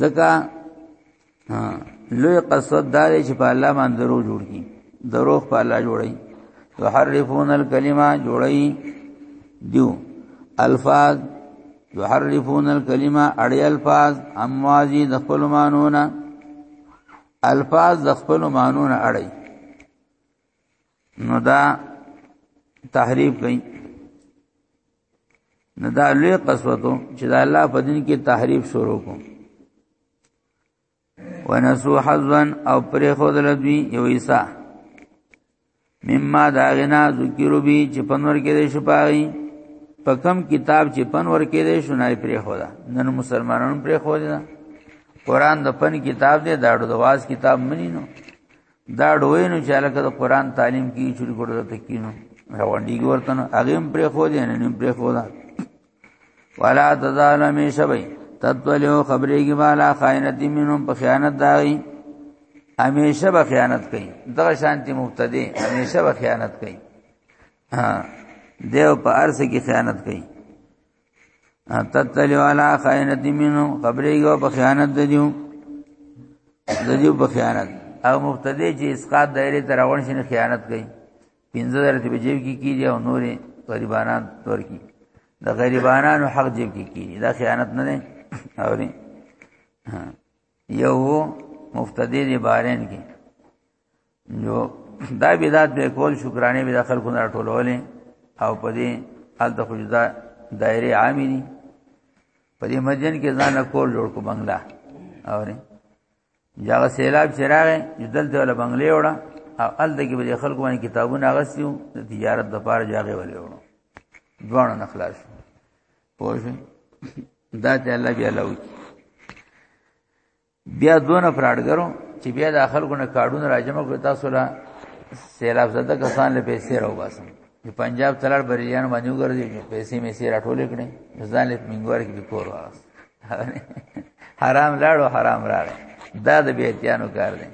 S1: ځکه لوی قصد دا دی چې په الله باندې درو جوړ کی درو په الله جوړی یحرفون الکلمه جوړی دیو الفاظ یحرفون الکلمه اړی الفاظ اموازی د خپل مانونه الفاظ د خپل مانونه اړی نو دا تحریف کئ نه دا لوی قسوتو چې د الله په دین کې تحریف شروع کو ونسو حظا او پرې خود لدوی یو عیسی مما دا غنا ذکرو بی چې پنور کې دې شپاري په کم کتاب چې پنور کې دې شنای پرې خودا نن مسلمانانو پرې خودا قران د پن کتاب دې داړو د واز کتاب منی نو دا ډوینو چې لکه د قران تعلیم کی چوری کوړه ته کینو راوندی ورته نو هغه پر خو دې نه نیم پر خو دا ولا تزال می شبی تطلو خبرې کې والا خائنت منهم په خیانت دای همیشه به خیانت کوي دغه شانتی مبتدی همیشه به خیانت کوي ها دیو په ارسه کې خیانت کوي تتلی والا خائنت منو خبرې یو په خیانت د دیو د دیو په خیانت او مبتدی چې اسقاط دایره تر اون شنه خیانت کوي پنځه درته به جیب کې کیږي او نورې غریبانان تور کی د غریبانو حق جیب کې کیږي دا خیانت نه دی اوري یو مفتدی دی بارین کې نو دا بدعت به کول شکرانه به داخل کو نه ټولولې او په دې حال د خجدا دایره عامې دي په دې مجن کې ځان کول جوړ کو بنگلا اورې یاغه سیلاب چراغ جدل ته ولا بنگلې وړه او ال دغه به خلکو باندې کتابونه غسیو د تجارت د پاره جاغه ولې وړو دوانه نخلاص پوه دا ته الله بیا لوي بیا دونه فراډګرو چې بیا د خلکو نه کارډونه راجمع کړ تاسو لا سیلاب زده کسان له پیسې راو باسم په پنجاب تلړ بریان باندې وګرځي پیسې مې سي راټولې کړې ځان له منګوار کې کور واس حرام لاړو حرام راغی دا د بیتیانو کار دی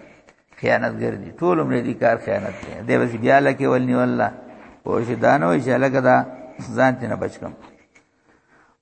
S1: خیانت ګرځي ټول عمر دې کار خیانت دی دی بس بیا لکه ولنی والله او شي دانو چې لکه دا ځان ته نه بچکم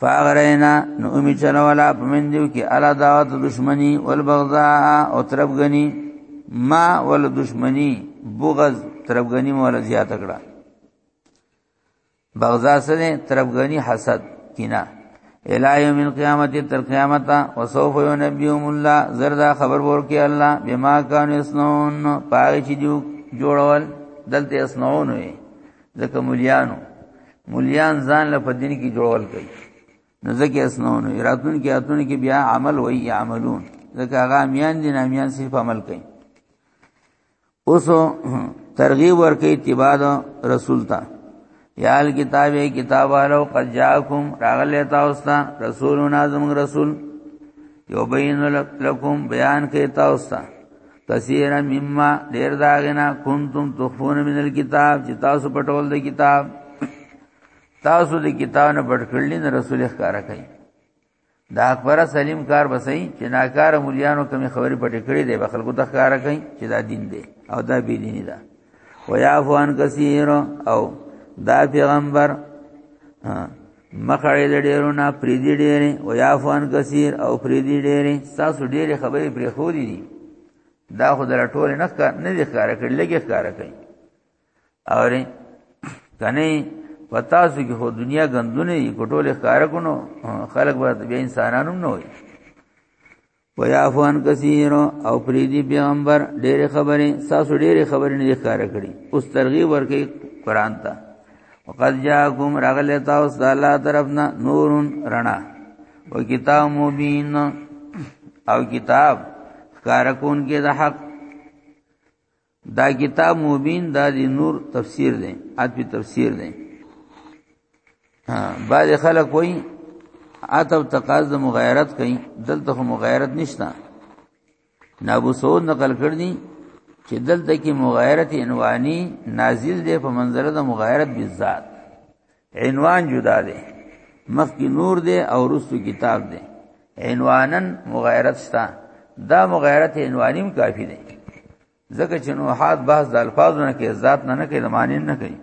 S1: فاغرینا نو امی چلولا پمندیو کی علا دعوت دشمنی والبغضاء او تربگنی ما ول دشمنی بغض تربگنی مولا زیاد کړه بغضا سره تربگنی حسد کینا الی یوم القیامت تر قیامت او سوف ینبیهم الله زردا خبر ورکی الله بما کان اسنون پاره چې جوړول دلته اسنون وي ځکه مليانو مليان ځان له په دین کې جوړول کوي نو ځکه اسنونو راتون کې اتون کې بیا عمل وای عملون ځکه هغه میان دي نه میان صرف عمل کوي اوس ترغیب ورکې اتباع رسول ته یال کتاب کتاب والو قد جاءکم راغله تاسو ته رسولنا زموږ رسول یو بین لکم بیان کې تاسو ته کثیر مما ډیر داغنا کنتم تخفون من الكتاب چې تاسو پټول د کتاب تاسو د کتاب نه پټ کړل نه رسول ښکارا کوي دا اکبر سلیم کار بسای چې ناکار مليانو کمی خبرې پټې کړې دی بخل کو تخکارا کوي چې دا دین دی او دا بی دینی ده ويعفو عن کثیر او دا پیغمبر مخړې د ډیرو نه پریدي ډیره او یافان کثیر او پریدي ډیره تاسو ډیره خبرې پرې خو دي دي دا خو در ټول نه ښکار نه دي ښکار کړي لګي ښکار کوي اورې کني پتا سو کې خو دنیا غندونه یې کوټول ښکار کونو خلک به بیا انسانانو نه وي ويعفوان كثير او فريدي پیغمبر ډېر خبرې تاسو ډېر خبرې نه ښکار کړي اوس ترغیب ورکړي قران ته وقد جاءكم رغل تاسو د الله طرفنا نور رڼا او کتاب مبين او کتاب ښکار کون کې د حق دا کتاب مبین دا دی نور تفسیر دی عطفی تفسیر دی بعض خلک وایي عطف تقاض د مغایرت کوي دلته خو مغایرت نشته نابو سعود نقل کړ دي چې دلته کې مغایرت انوانی نازل دی په منظر د مغایرت بالذات عنوان جدا دی مخکې نور دی او رسو کتاب دی عنوانن مغیرت ستا دا مغیرت عنوانیم کافی دی ځکه چې نو حاد بحث د الفاظو نه کې ذات نه نه کې د معنی نه کوي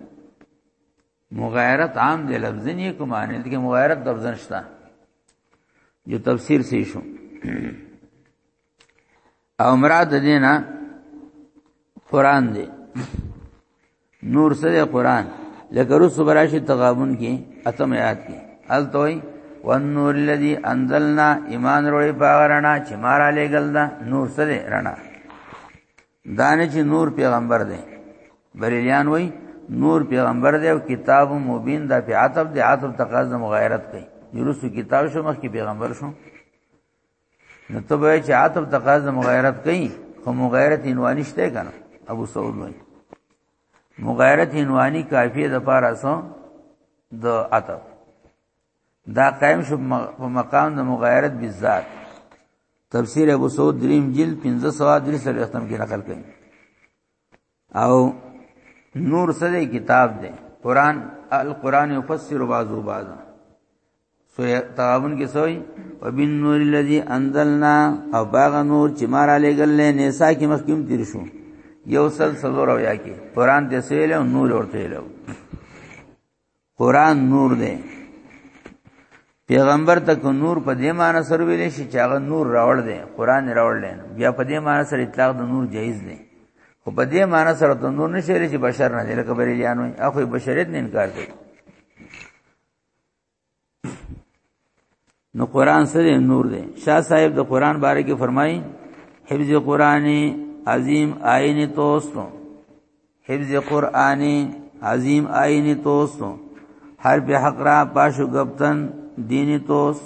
S1: مغیرت عام دی لفظ نه کوم معنی دې مغیرت لفظ نشتا جو تفسیر سی شو او مراد دینا قران دی نور سره قران لکه رسو براشي تغابن کې اتم آیات کې ال توي والنور الذي انزلنا ایمان روړي باغرنا چې مارا لګل دا نور سره رڼا دانه چې نور پیغمبر دی بریلیان وای نور پیغمبر دی او کتاب مبین دا په عتب دی عتب تقاضا مغایرت کوي یرسو کتاب شو مخ کې پیغمبر شو نو ته به چې عاطف تقاضا مغایرت کوي خو مغایرت انوانی شته کنه ابو سعود وایي مغایرت انوانی کافیه د پاره سو د عاطف دا قائم شو په مقام د مغایرت بالذات تفسیر ابو سعود دریم جلد 1500 درس لري ختم کې نقل کړي او نور سره کتاب دی قران القران يفسر بعضو بعضا سو تعاون کې سوې وبن نور الذي انزلنا او باغ نور چې مار علی ګل نه نساء کې مخکوم تیر شو یو سل سلور او یا کې قران دې سویل او نور ورته له قران نور دی پیغمبر ته کو نور په دې معنی سره ویل شي چې هغه نور راوړ دی قران راوړ دی بیا په دې معنی سره اطلاق د نور جایز دی خو په دې معنی سره ته نور نشي چې بشر نه دی لکه بریلیانو اخو بشریت نه انکار کوي نو قران سره نور دی شاه صاحب د قران باره کې فرمایي حفظ قرآنی عظیم آئینی توستو حفظ قرآنی عظیم آئینی توستو ہر پہ حق را پاشو گپتن دینی توس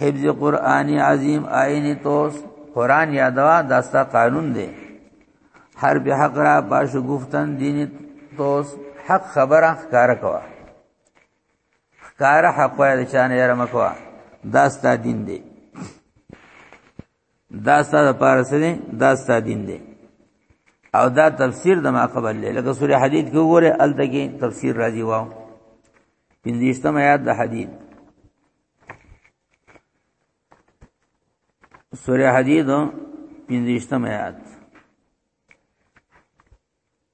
S1: حفظ قرآنی عظیم آئینی توس قرآن یادوا داستا قانون دے ہر پہ حق را پاشو گفتن دینی توس حق خبره ښکار کوا ښکار حق وای د چانه یې رمکوا دا ستا دین دی دا ستا د پارس دی دا ستا دین دی او دا تفسیر د ما قبل له لکه سورې حدید کې وګوره ال دګي تفسیر راځي واو پنځشتم آیات د حدید سورې حدید پنځشتم آیات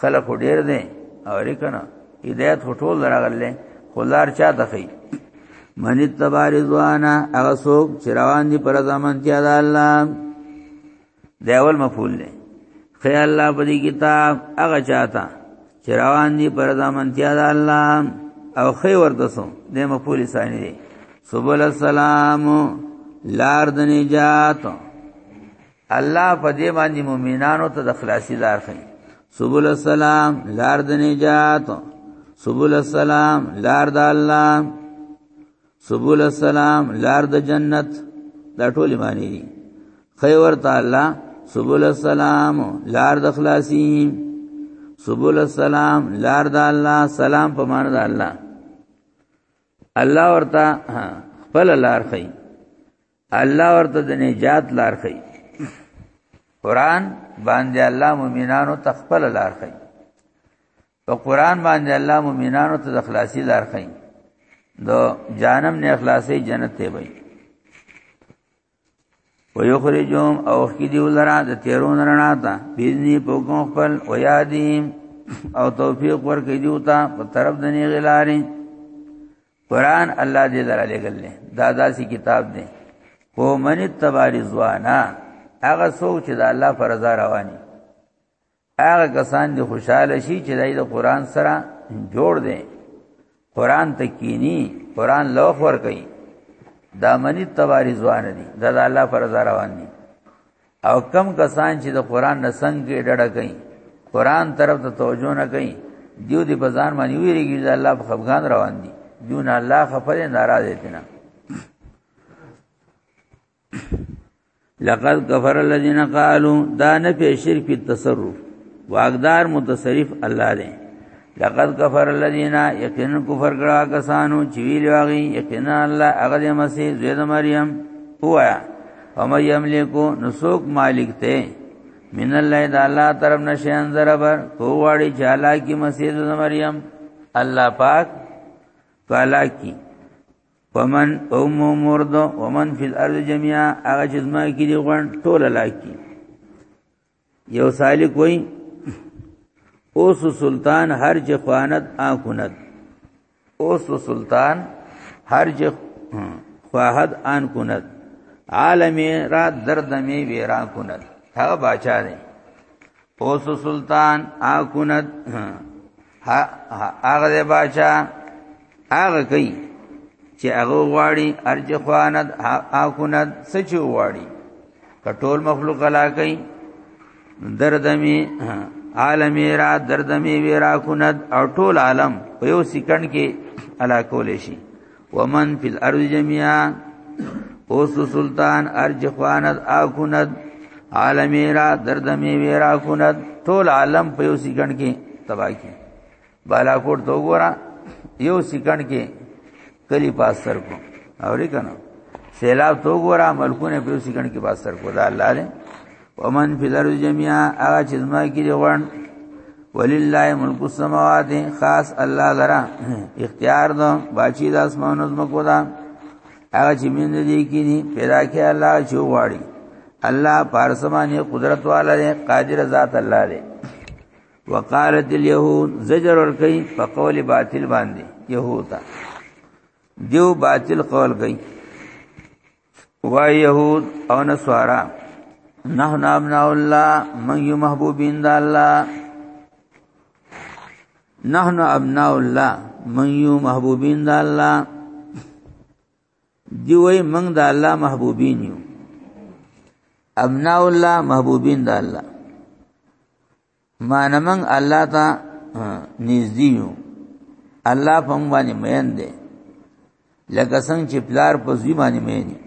S1: خلق ډیر دی او ریکنه هدایت ټول راغله خلار چا دخی من اتبع رضوانا هغه څوک چې روان دي پر ځامن چې دا الله دی اول مفعول دی خی الله په دې کتاب هغه چاته چې روان دي پر ځامن چې دا الله او خی ورته سو د مفعول ثانی دی سبول السلام لار د نجات الله په دې باندې مؤمنانو ته د خلاصي لار خي سبول السلام لار د نجات سبول السلام لار د الله سبول السلام لار د جنت دا ټول معنی دي خي ورته الله سبول السلام لار د خلاصي سبول السلام لار د الله سلام په معنی د الله الله ورته خپل لار خي الله ورته د نجات لار کوي قران باندې الله مؤمنانو ته خپل لار کوي په قران باندې الله مؤمنانو ته د خلاصي لار کوي د جانم نه خلاصي جنت ته وي ويخرجهم او خدي ولرا د تیرون رڼا ته بيزني پوکم خپل او یادیم او توفیق ورکړي دیوتا په طرف د نه غلاري قران الله دې درا لګل نه دا داسي کتاب دی او من تباری زوانا هغه څوک چې د الله پر رضا رواني هغه کسان دې خوشاله شي چې د قران سره جوړ دي قران ته کینی قران لوخ ور کوي دا منی تواری ځوان دي دا د الله پر رضا روان دي او کم کسان چې د قران نه څنګه ډډه کوي قران طرف ته توجه نه کوي دیو دی په ځان باندې ویریږي چې الله په خفغان روان دي دیو نه الله خفل ناراض دي نه لقد كفر الذين قالوا دا نه په شرک په تصرف واقدار متصرف الله دی لقد کفر الذين یقینا کفر کړه کسانو چې ویل واغی یقینا الله هغه د مسیح زوی د مریم هوا او مریم لیکو نسوک مالک ته من الله د الله طرف نشان ضربر کو واړي چې الله کی مسیح د مریم الله پاک تعالی کی ومن ام مرد ومن فی الارض جميعا هغه چې زما کې دی غون ټول لاکی یو سالک وای اوس سلطان هر چې خوانت آکونت اوس سلطان هر چې خواهد آن کونت عالم را درد می ویرا کونت هغه باچا دی اوس سلطان آکونت ها هغه د باچا هغه کوي چې هغه غواړي ارج خوانت اكونت سچ غواړي کټول مخلوق لا کوي دردمي عالم را دردمي ویرا کونت او ټول عالم په یو سکند کې علا کول شي ومن فی الارض جميعا اوس سلطان ارج خوانت اكنت عالم را درد می ویرا کند ټول عالم په یو سکند کې تباہ کی بالا کوټ تو ګورا یو سکند کې کلی پاستر کو اورې کنه سیلاب تو ګورا ملکونه په یو سکند کې پاستر کو دا الله دې ومن فی الارض جميعا هغه چې زما کې دی غوړ ولله ملک السماوات خاص الله لرا اختیار دو باچی د اسمانو زمکو دا هغه چې مين دي کې دي پیدا کې الله چې غواړي الله پارسمانه قدرت والا دی قادر ذات الله دی وقالت اليهود زجر ورکی په قول باطل باندې يهودا دیو باطل قول کوي وای يهود او نصارا نحن ابناء الله من یو محبوبین د الله نحن ابناء الله من یو محبوبین د الله دی وای من د الله محبوبین یو ابناء الله محبوبین د الله معنی من الله ته نږدې یو الله په موږ باندې مین دی لکه څنګه چې پلار په زوی باندې مین دی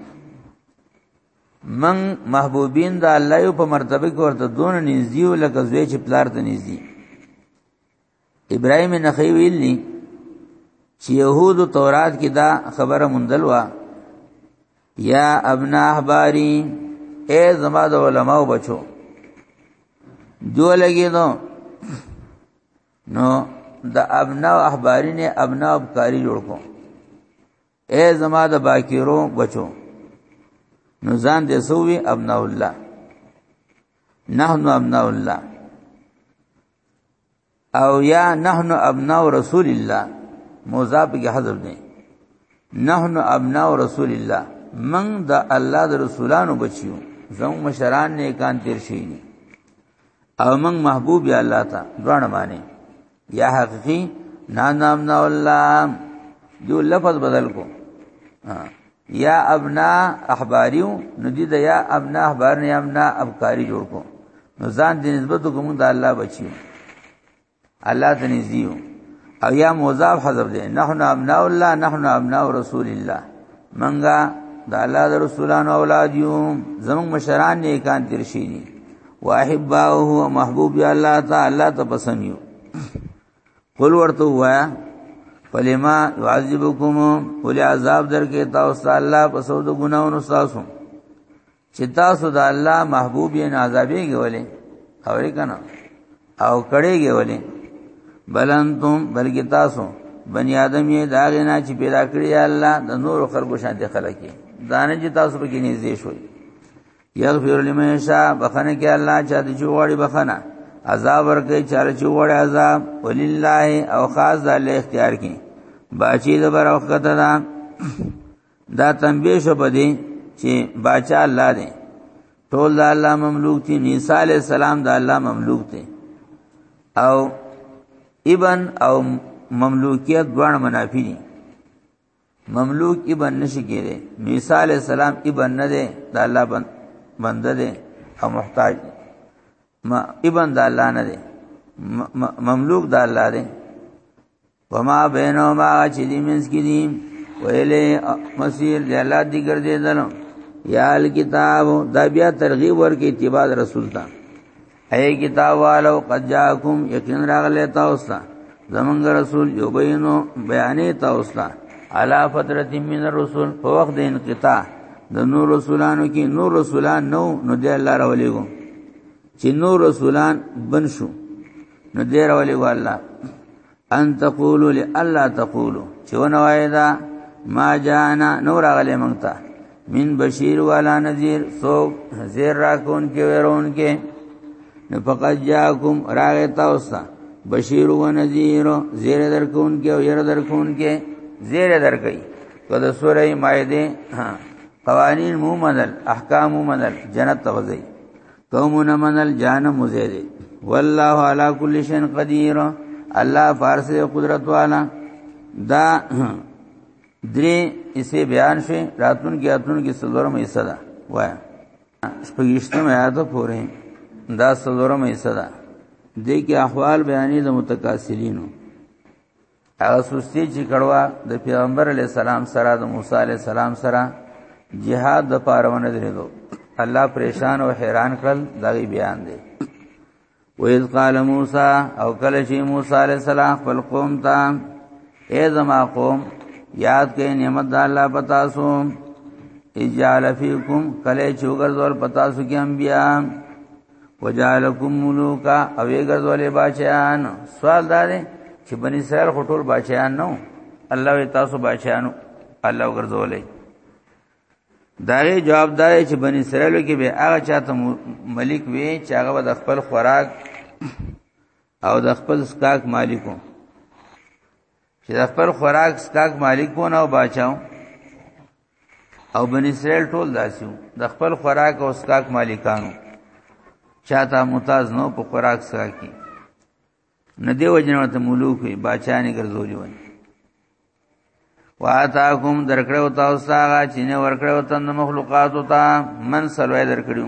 S1: من محبوبین د الله یو په مرتبه کې ورته دون نږدې یو لکه زوی چې پلار ته نږدې ابراهيم نخعي ویلي چې يهودو تورات کې دا خبره مندل وا یا ابنا احباری اے زما د علماو بچو دو لګی نو نو د ابنا او احباری نه ابنا او بکاری جوړ کو اے زما د باکیرو بچو نو ځان دې سووي ابنا الله نحن ابنا الله او یا نحن ابناء رسول الله مضاف کې حذف دی نحن ابناء رسول الله من د الله د رسولانو بچیو زمو مشران نه کان تیر شي او من محبوب یا الله تا دوړ معنی یا حقیقی نا نام نا الله جو لفظ بدل کو یا ابنا احباریو نو دې د یا ابنا احبار نه ابنا ابکاری جوړ کو نو ځان دې نسبت کوم د الله بچیو الله ته نزیو او یا مضاف حذف دې نحنو ابنا الله نحنو ابنا رسول الله منګه د الله د رسولانو اولاد یو زمون مشران نیکان تیر شي واحبه او محبوب الله تعالی ته پسند یو قل ورته وایا فلما يعذبكم ولي عذاب درکې تاسو ته الله په سود ګناونو تاسو چې تاسو د الله محبوب یې نازابېږي ولې اورې کنه او کړهږي ولې بلنتم بلګی تاسو بنی آدم یې دا غنا چې پیدا کړی الله د نور خلکو شان دي خلک دانه چې تاسو په کې نږدې شوي یغفر لمن یشاء بخنه کې الله چا د جوړي بخنه عذاب ورکه چاله جوړي عذاب ولله او خاص د الله اختیار کې باچی د بر وخت دا دا تنبیه شو بدی چې باچا الله دی ټول د الله مملوک دي عیسی علی السلام د الله مملوک دي او ابن او مملوکیت دوه منافی دي مملوک ابن نشی کېده نو عیسی علی السلام ابن نه ده د الله بند بنده ده او محتاج ده ما ابن د الله نه ده مملوک د الله ده وما بینهما چې دې منځ کې دي ویلې مسیر دی الله دې ګرځې دنو یا الکتاب دا بیا ترغیب ورکې اتباع رسول ته اے کتاب والو قد جاءکم یقین راغلی تاسو ته زمونږ رسول یو بینو بیانې تاسو ته علا فترت من الرسول په وخت د انقطاع د نور رسولانو کې نور رسولان نو نو دی الله راولېګو چې نور رسولان بن شو نو دی راولېګو الله ان تقولوا لالا تقولوا چې ونوای دا ما جانا نور غلې مونږ ته من بشیر والا نذیر سوق زیر را کون کې ورون کې نو فقط جاءکم راغ تاسو بشیر و نذیر زیر در کون کې او ير در کون کې زیر در کوي کله سوره مائده قوانین مو منل احکام مو منل جنت ته وځي قومنا من الجان مزید والله علی کل شیء قدیر الله فارس قدرت والا دا درې اسې بیان شي راتون کې اتون کې سلورم حصہ ده وای شپږشتم آیات پورې دا سلورم حصہ ده دې کې احوال بیانې د متکاسلینو هغه سستی چې کړوا د پیغمبر علی السلام سره د موسی علی السلام سره jihad د پارونه درېدو الله پریشان او حیران کړل دغه بیان دی وَإِذْ قَالَ مُوسَى او کله چې موسی علی السلام خپل قوم ته اے زما قوم یاد کړئ نعمت د الله پتا سو اجال فیکم کله چې وګرځول پتا سو کې انبیا وجعلکم ملوکا او یې ګرځولې بچیان سوال دا دی چې بنی اسرائیل خټول بچیان نو الله وی تاسو بچیانو الله ګرځولې داغه جواب دا چې بنی اسرائیل کې به هغه چاته ملک وی چې هغه د خپل خوراک او د خپل سکاک مالکو چې د خپل خوراک سکاک مالک ونه او بچاو او بن اسرائیل ټول داسیو د خپل خوراک او سکاک مالکانو چاته متاز نو په خوراک سره کی نه دی وجنه ته ملوک وي بچانی ګرځولي ونی واتاکم درکړو تاسو هغه چې نه ورکړو تند مخلوقات ته من سلوې درکړو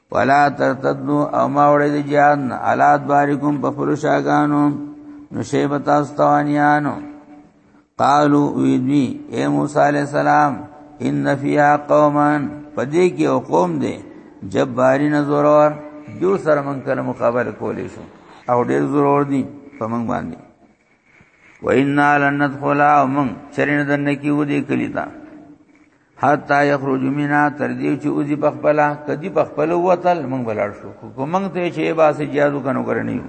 S1: ولا ترتدو او ما وړي د جهاد نه الا دواریکم په خپل شاګانو نو شیب تاسو توانیانو قالو وی دی اے موسی علی السلام ان فیها قوما پدې کې او قوم دې جباری نزورور دیو سره مونږ کله مقابله کولې شو او ډېر ضرور دي په مونږ باندې وإنا لن ندخلها ومن چرنه دنه کې ودی کلیتا حتا یخرج منا تر دې چې اوځي بخپلا کدی بخپل وتل موږ بلار شو کوم موږ ته چې باسي جادو کنو کرنیو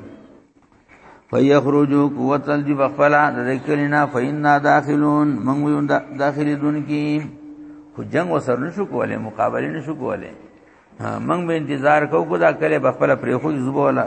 S1: فیخرجو قوتل دی بخپلا د ذکرنا فینا داخلون موږ یو داخلي دن کی خو جنگ وسر نشو کوله مقابله نشو کوله موږ به انتظار کو کو دا کله بخپلا پرې خو زبولا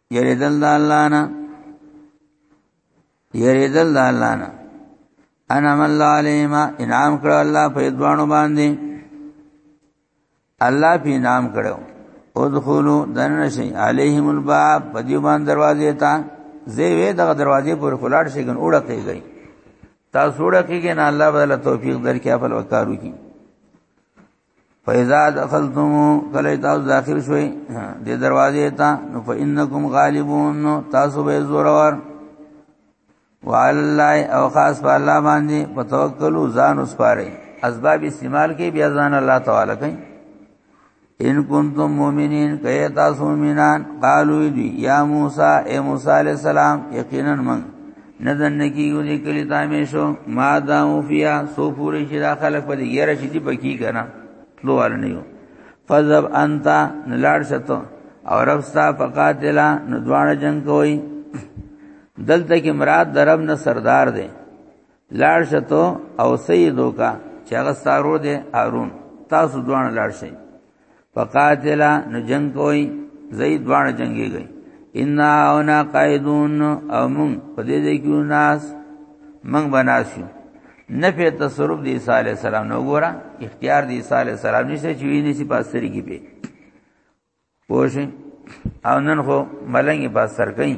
S1: یریدل د الله نه یریدل د الله نه انعم الله علیهما انعام کړو الله په دوانو باندې الله په انعام کړو ادخلوا دنشي عليهم الباب په دې باندې دروازې ته زی وې دغه دروازې پر خلاړ شي ګن اوړه کیږي تاسو اوړه کیږي نه الله بدل توفیق درکې خپل وکارو کی فاذا دخلتم کله تاسو داخل شوي د دروازې ته نو فإنکم غالبون تاسو به زورور وعلى الله او خاص په الله باندې په توکل ځان وسپاره اسباب استعمال کې بیا ځان الله تعالی کوي ان کنتم مؤمنین کای تاسو مؤمنان قالو دی یا موسی اے موسی علیہ السلام یقینا من ندن کیو دی کلی تامیشو ما داو فیا سو پوری شی دا خلق پا دی گیر شی دی پکی کنا تلو والا نیو فضب انتا نلار شتو او رفستا فقاتلا ندوان جنگ کوئی دلته کې مراد درب نه سردار دی لاړ شتو او سیدو کا چې هغه ستارو دی هارون تاسو دوان لاړ شئ فقاتلا نو جنگ کوي زید دوان جنگي گئی ان اونا قائدون او مون په دې دې کیو ناس مونږ بناسیو نفع تصرف دی عیسی علی السلام نو ګورا اختیار دی عیسی علی السلام نشته چې ویني سی پاستری کی به پوښ او نن خو ملنګي پاستر کئ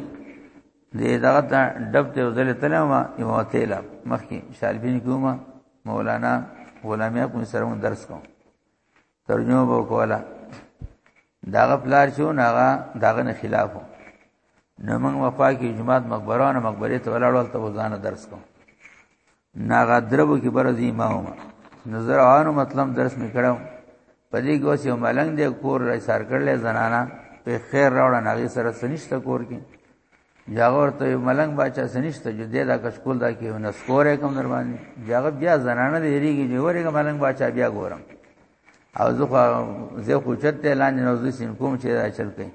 S1: دې دغه ته ډب ته وزل تلم یو تیلا مخکې شالبین کومه مولانا غلامیه کوم سره درس کوم ترجمه وکولا داغه پلار چې ناغه داغه نه خلاف نو موږ وفا کې جماعت مقبره نه مقبره ته ولاړول ته ځان درس کوم ناغه دربو کې برځي ما ومه نظر آنو مطلب درس می کړو پدې کې اوس یو ملنګ دی کور را سار کړل زنانا په خیر راوړل هغه سره سنشت کور کې بیا ورته ملنګ باچا سنشته چې دې دا کشکول دا کې نه سکورې کوم در باندې بیا بیا زنانه دې ریږي چې ورګه ملنګ باچا بیا ګورم او زه خو زه خو چرته لاندې نو زه سین کوم چې دا چل کوي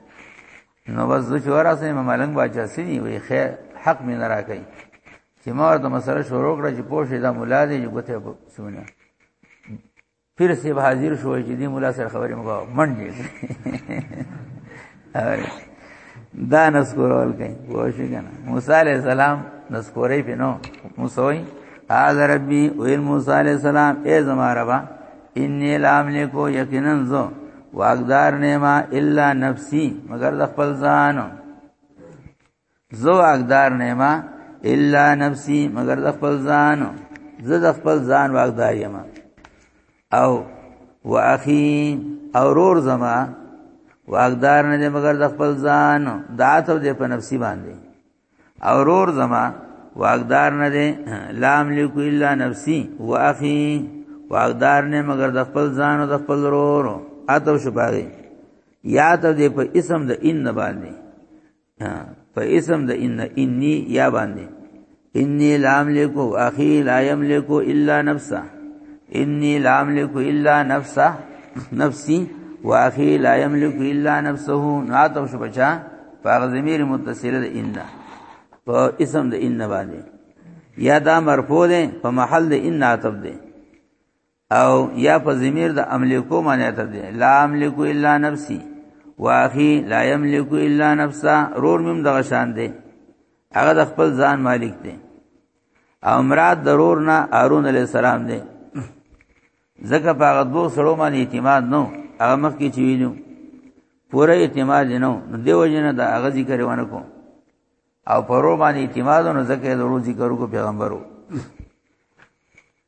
S1: نو بس زه چورا سم ملنګ باچا سني وي خیر حق مې نه راکړي چې ما ورته مسله شروع کړه چې پوه شي دا مولا دې چې ګوته سونه پیر صاحب حاضر شو چې دې مولا سره خبرې مګو منډې دا نسکورول کوي وښه کنه موسی علی السلام نسکورې پینو موسی وای اذ ربي ویل موسی علی السلام ای زما ربا انی لام لیکو یقینا زو واقدار نیما الا نفسی مگر د خپل ځان زو اقدار نیما الا نفسي مگر د خپل ځان زه د خپل ځان واقدار یم او واخي او رور زما واقدار نه مگر د خپل ځان داتو دې په نفسي باندې او رور زما واقدار نه دې لام لیکو الا نفسي واخي واقدار نه مگر د خپل ځان او د خپل رور اتو شپاري یا ته دې په اسم د ان باندې په اسم د ان انی یا باندې انی لام لیکو اخی لا یملکو الا نفسه انی لام لیکو الا نفسه نفسی واخی لا یملکو الا نفسه ناتو شو بچا په ضمیر متصل د ان په اسم د ان باندې یا دا مرفوع ده په محل د ان عتب ده او یا په ضمیر د املکو معنی ته دی لا املکو الا نفسي واخي لا یملکو الا نفسا رور مم دغه شان دی هغه د خپل ځان مالک دی او مراد ضرور نه هارون علی السلام دی زکه په هغه دوه سړو باندې اعتماد نو هغه مخ کې چی ویلو پوره اعتماد نو نو دیو جن دا هغه ذکر ونه کو او پرو باندې اعتماد نو زکه د روز ذکر کو پیغمبرو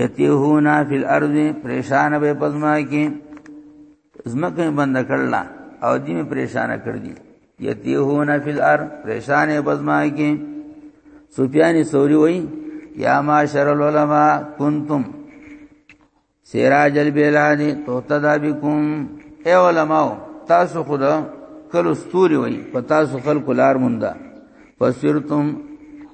S1: یتیهونا فی الارض پریشان به پزما کې زمکه بند کړل او دې می پریشان کړ دي یتیهونا فی الارض پریشان به پزما کې سفیان ثوری وای یا معاشر العلماء کنتم سراج البلاد توتدا بكم اے علماء تاسو خدا کلو ستوري وای په تاسو خلق لار موندا فسرتم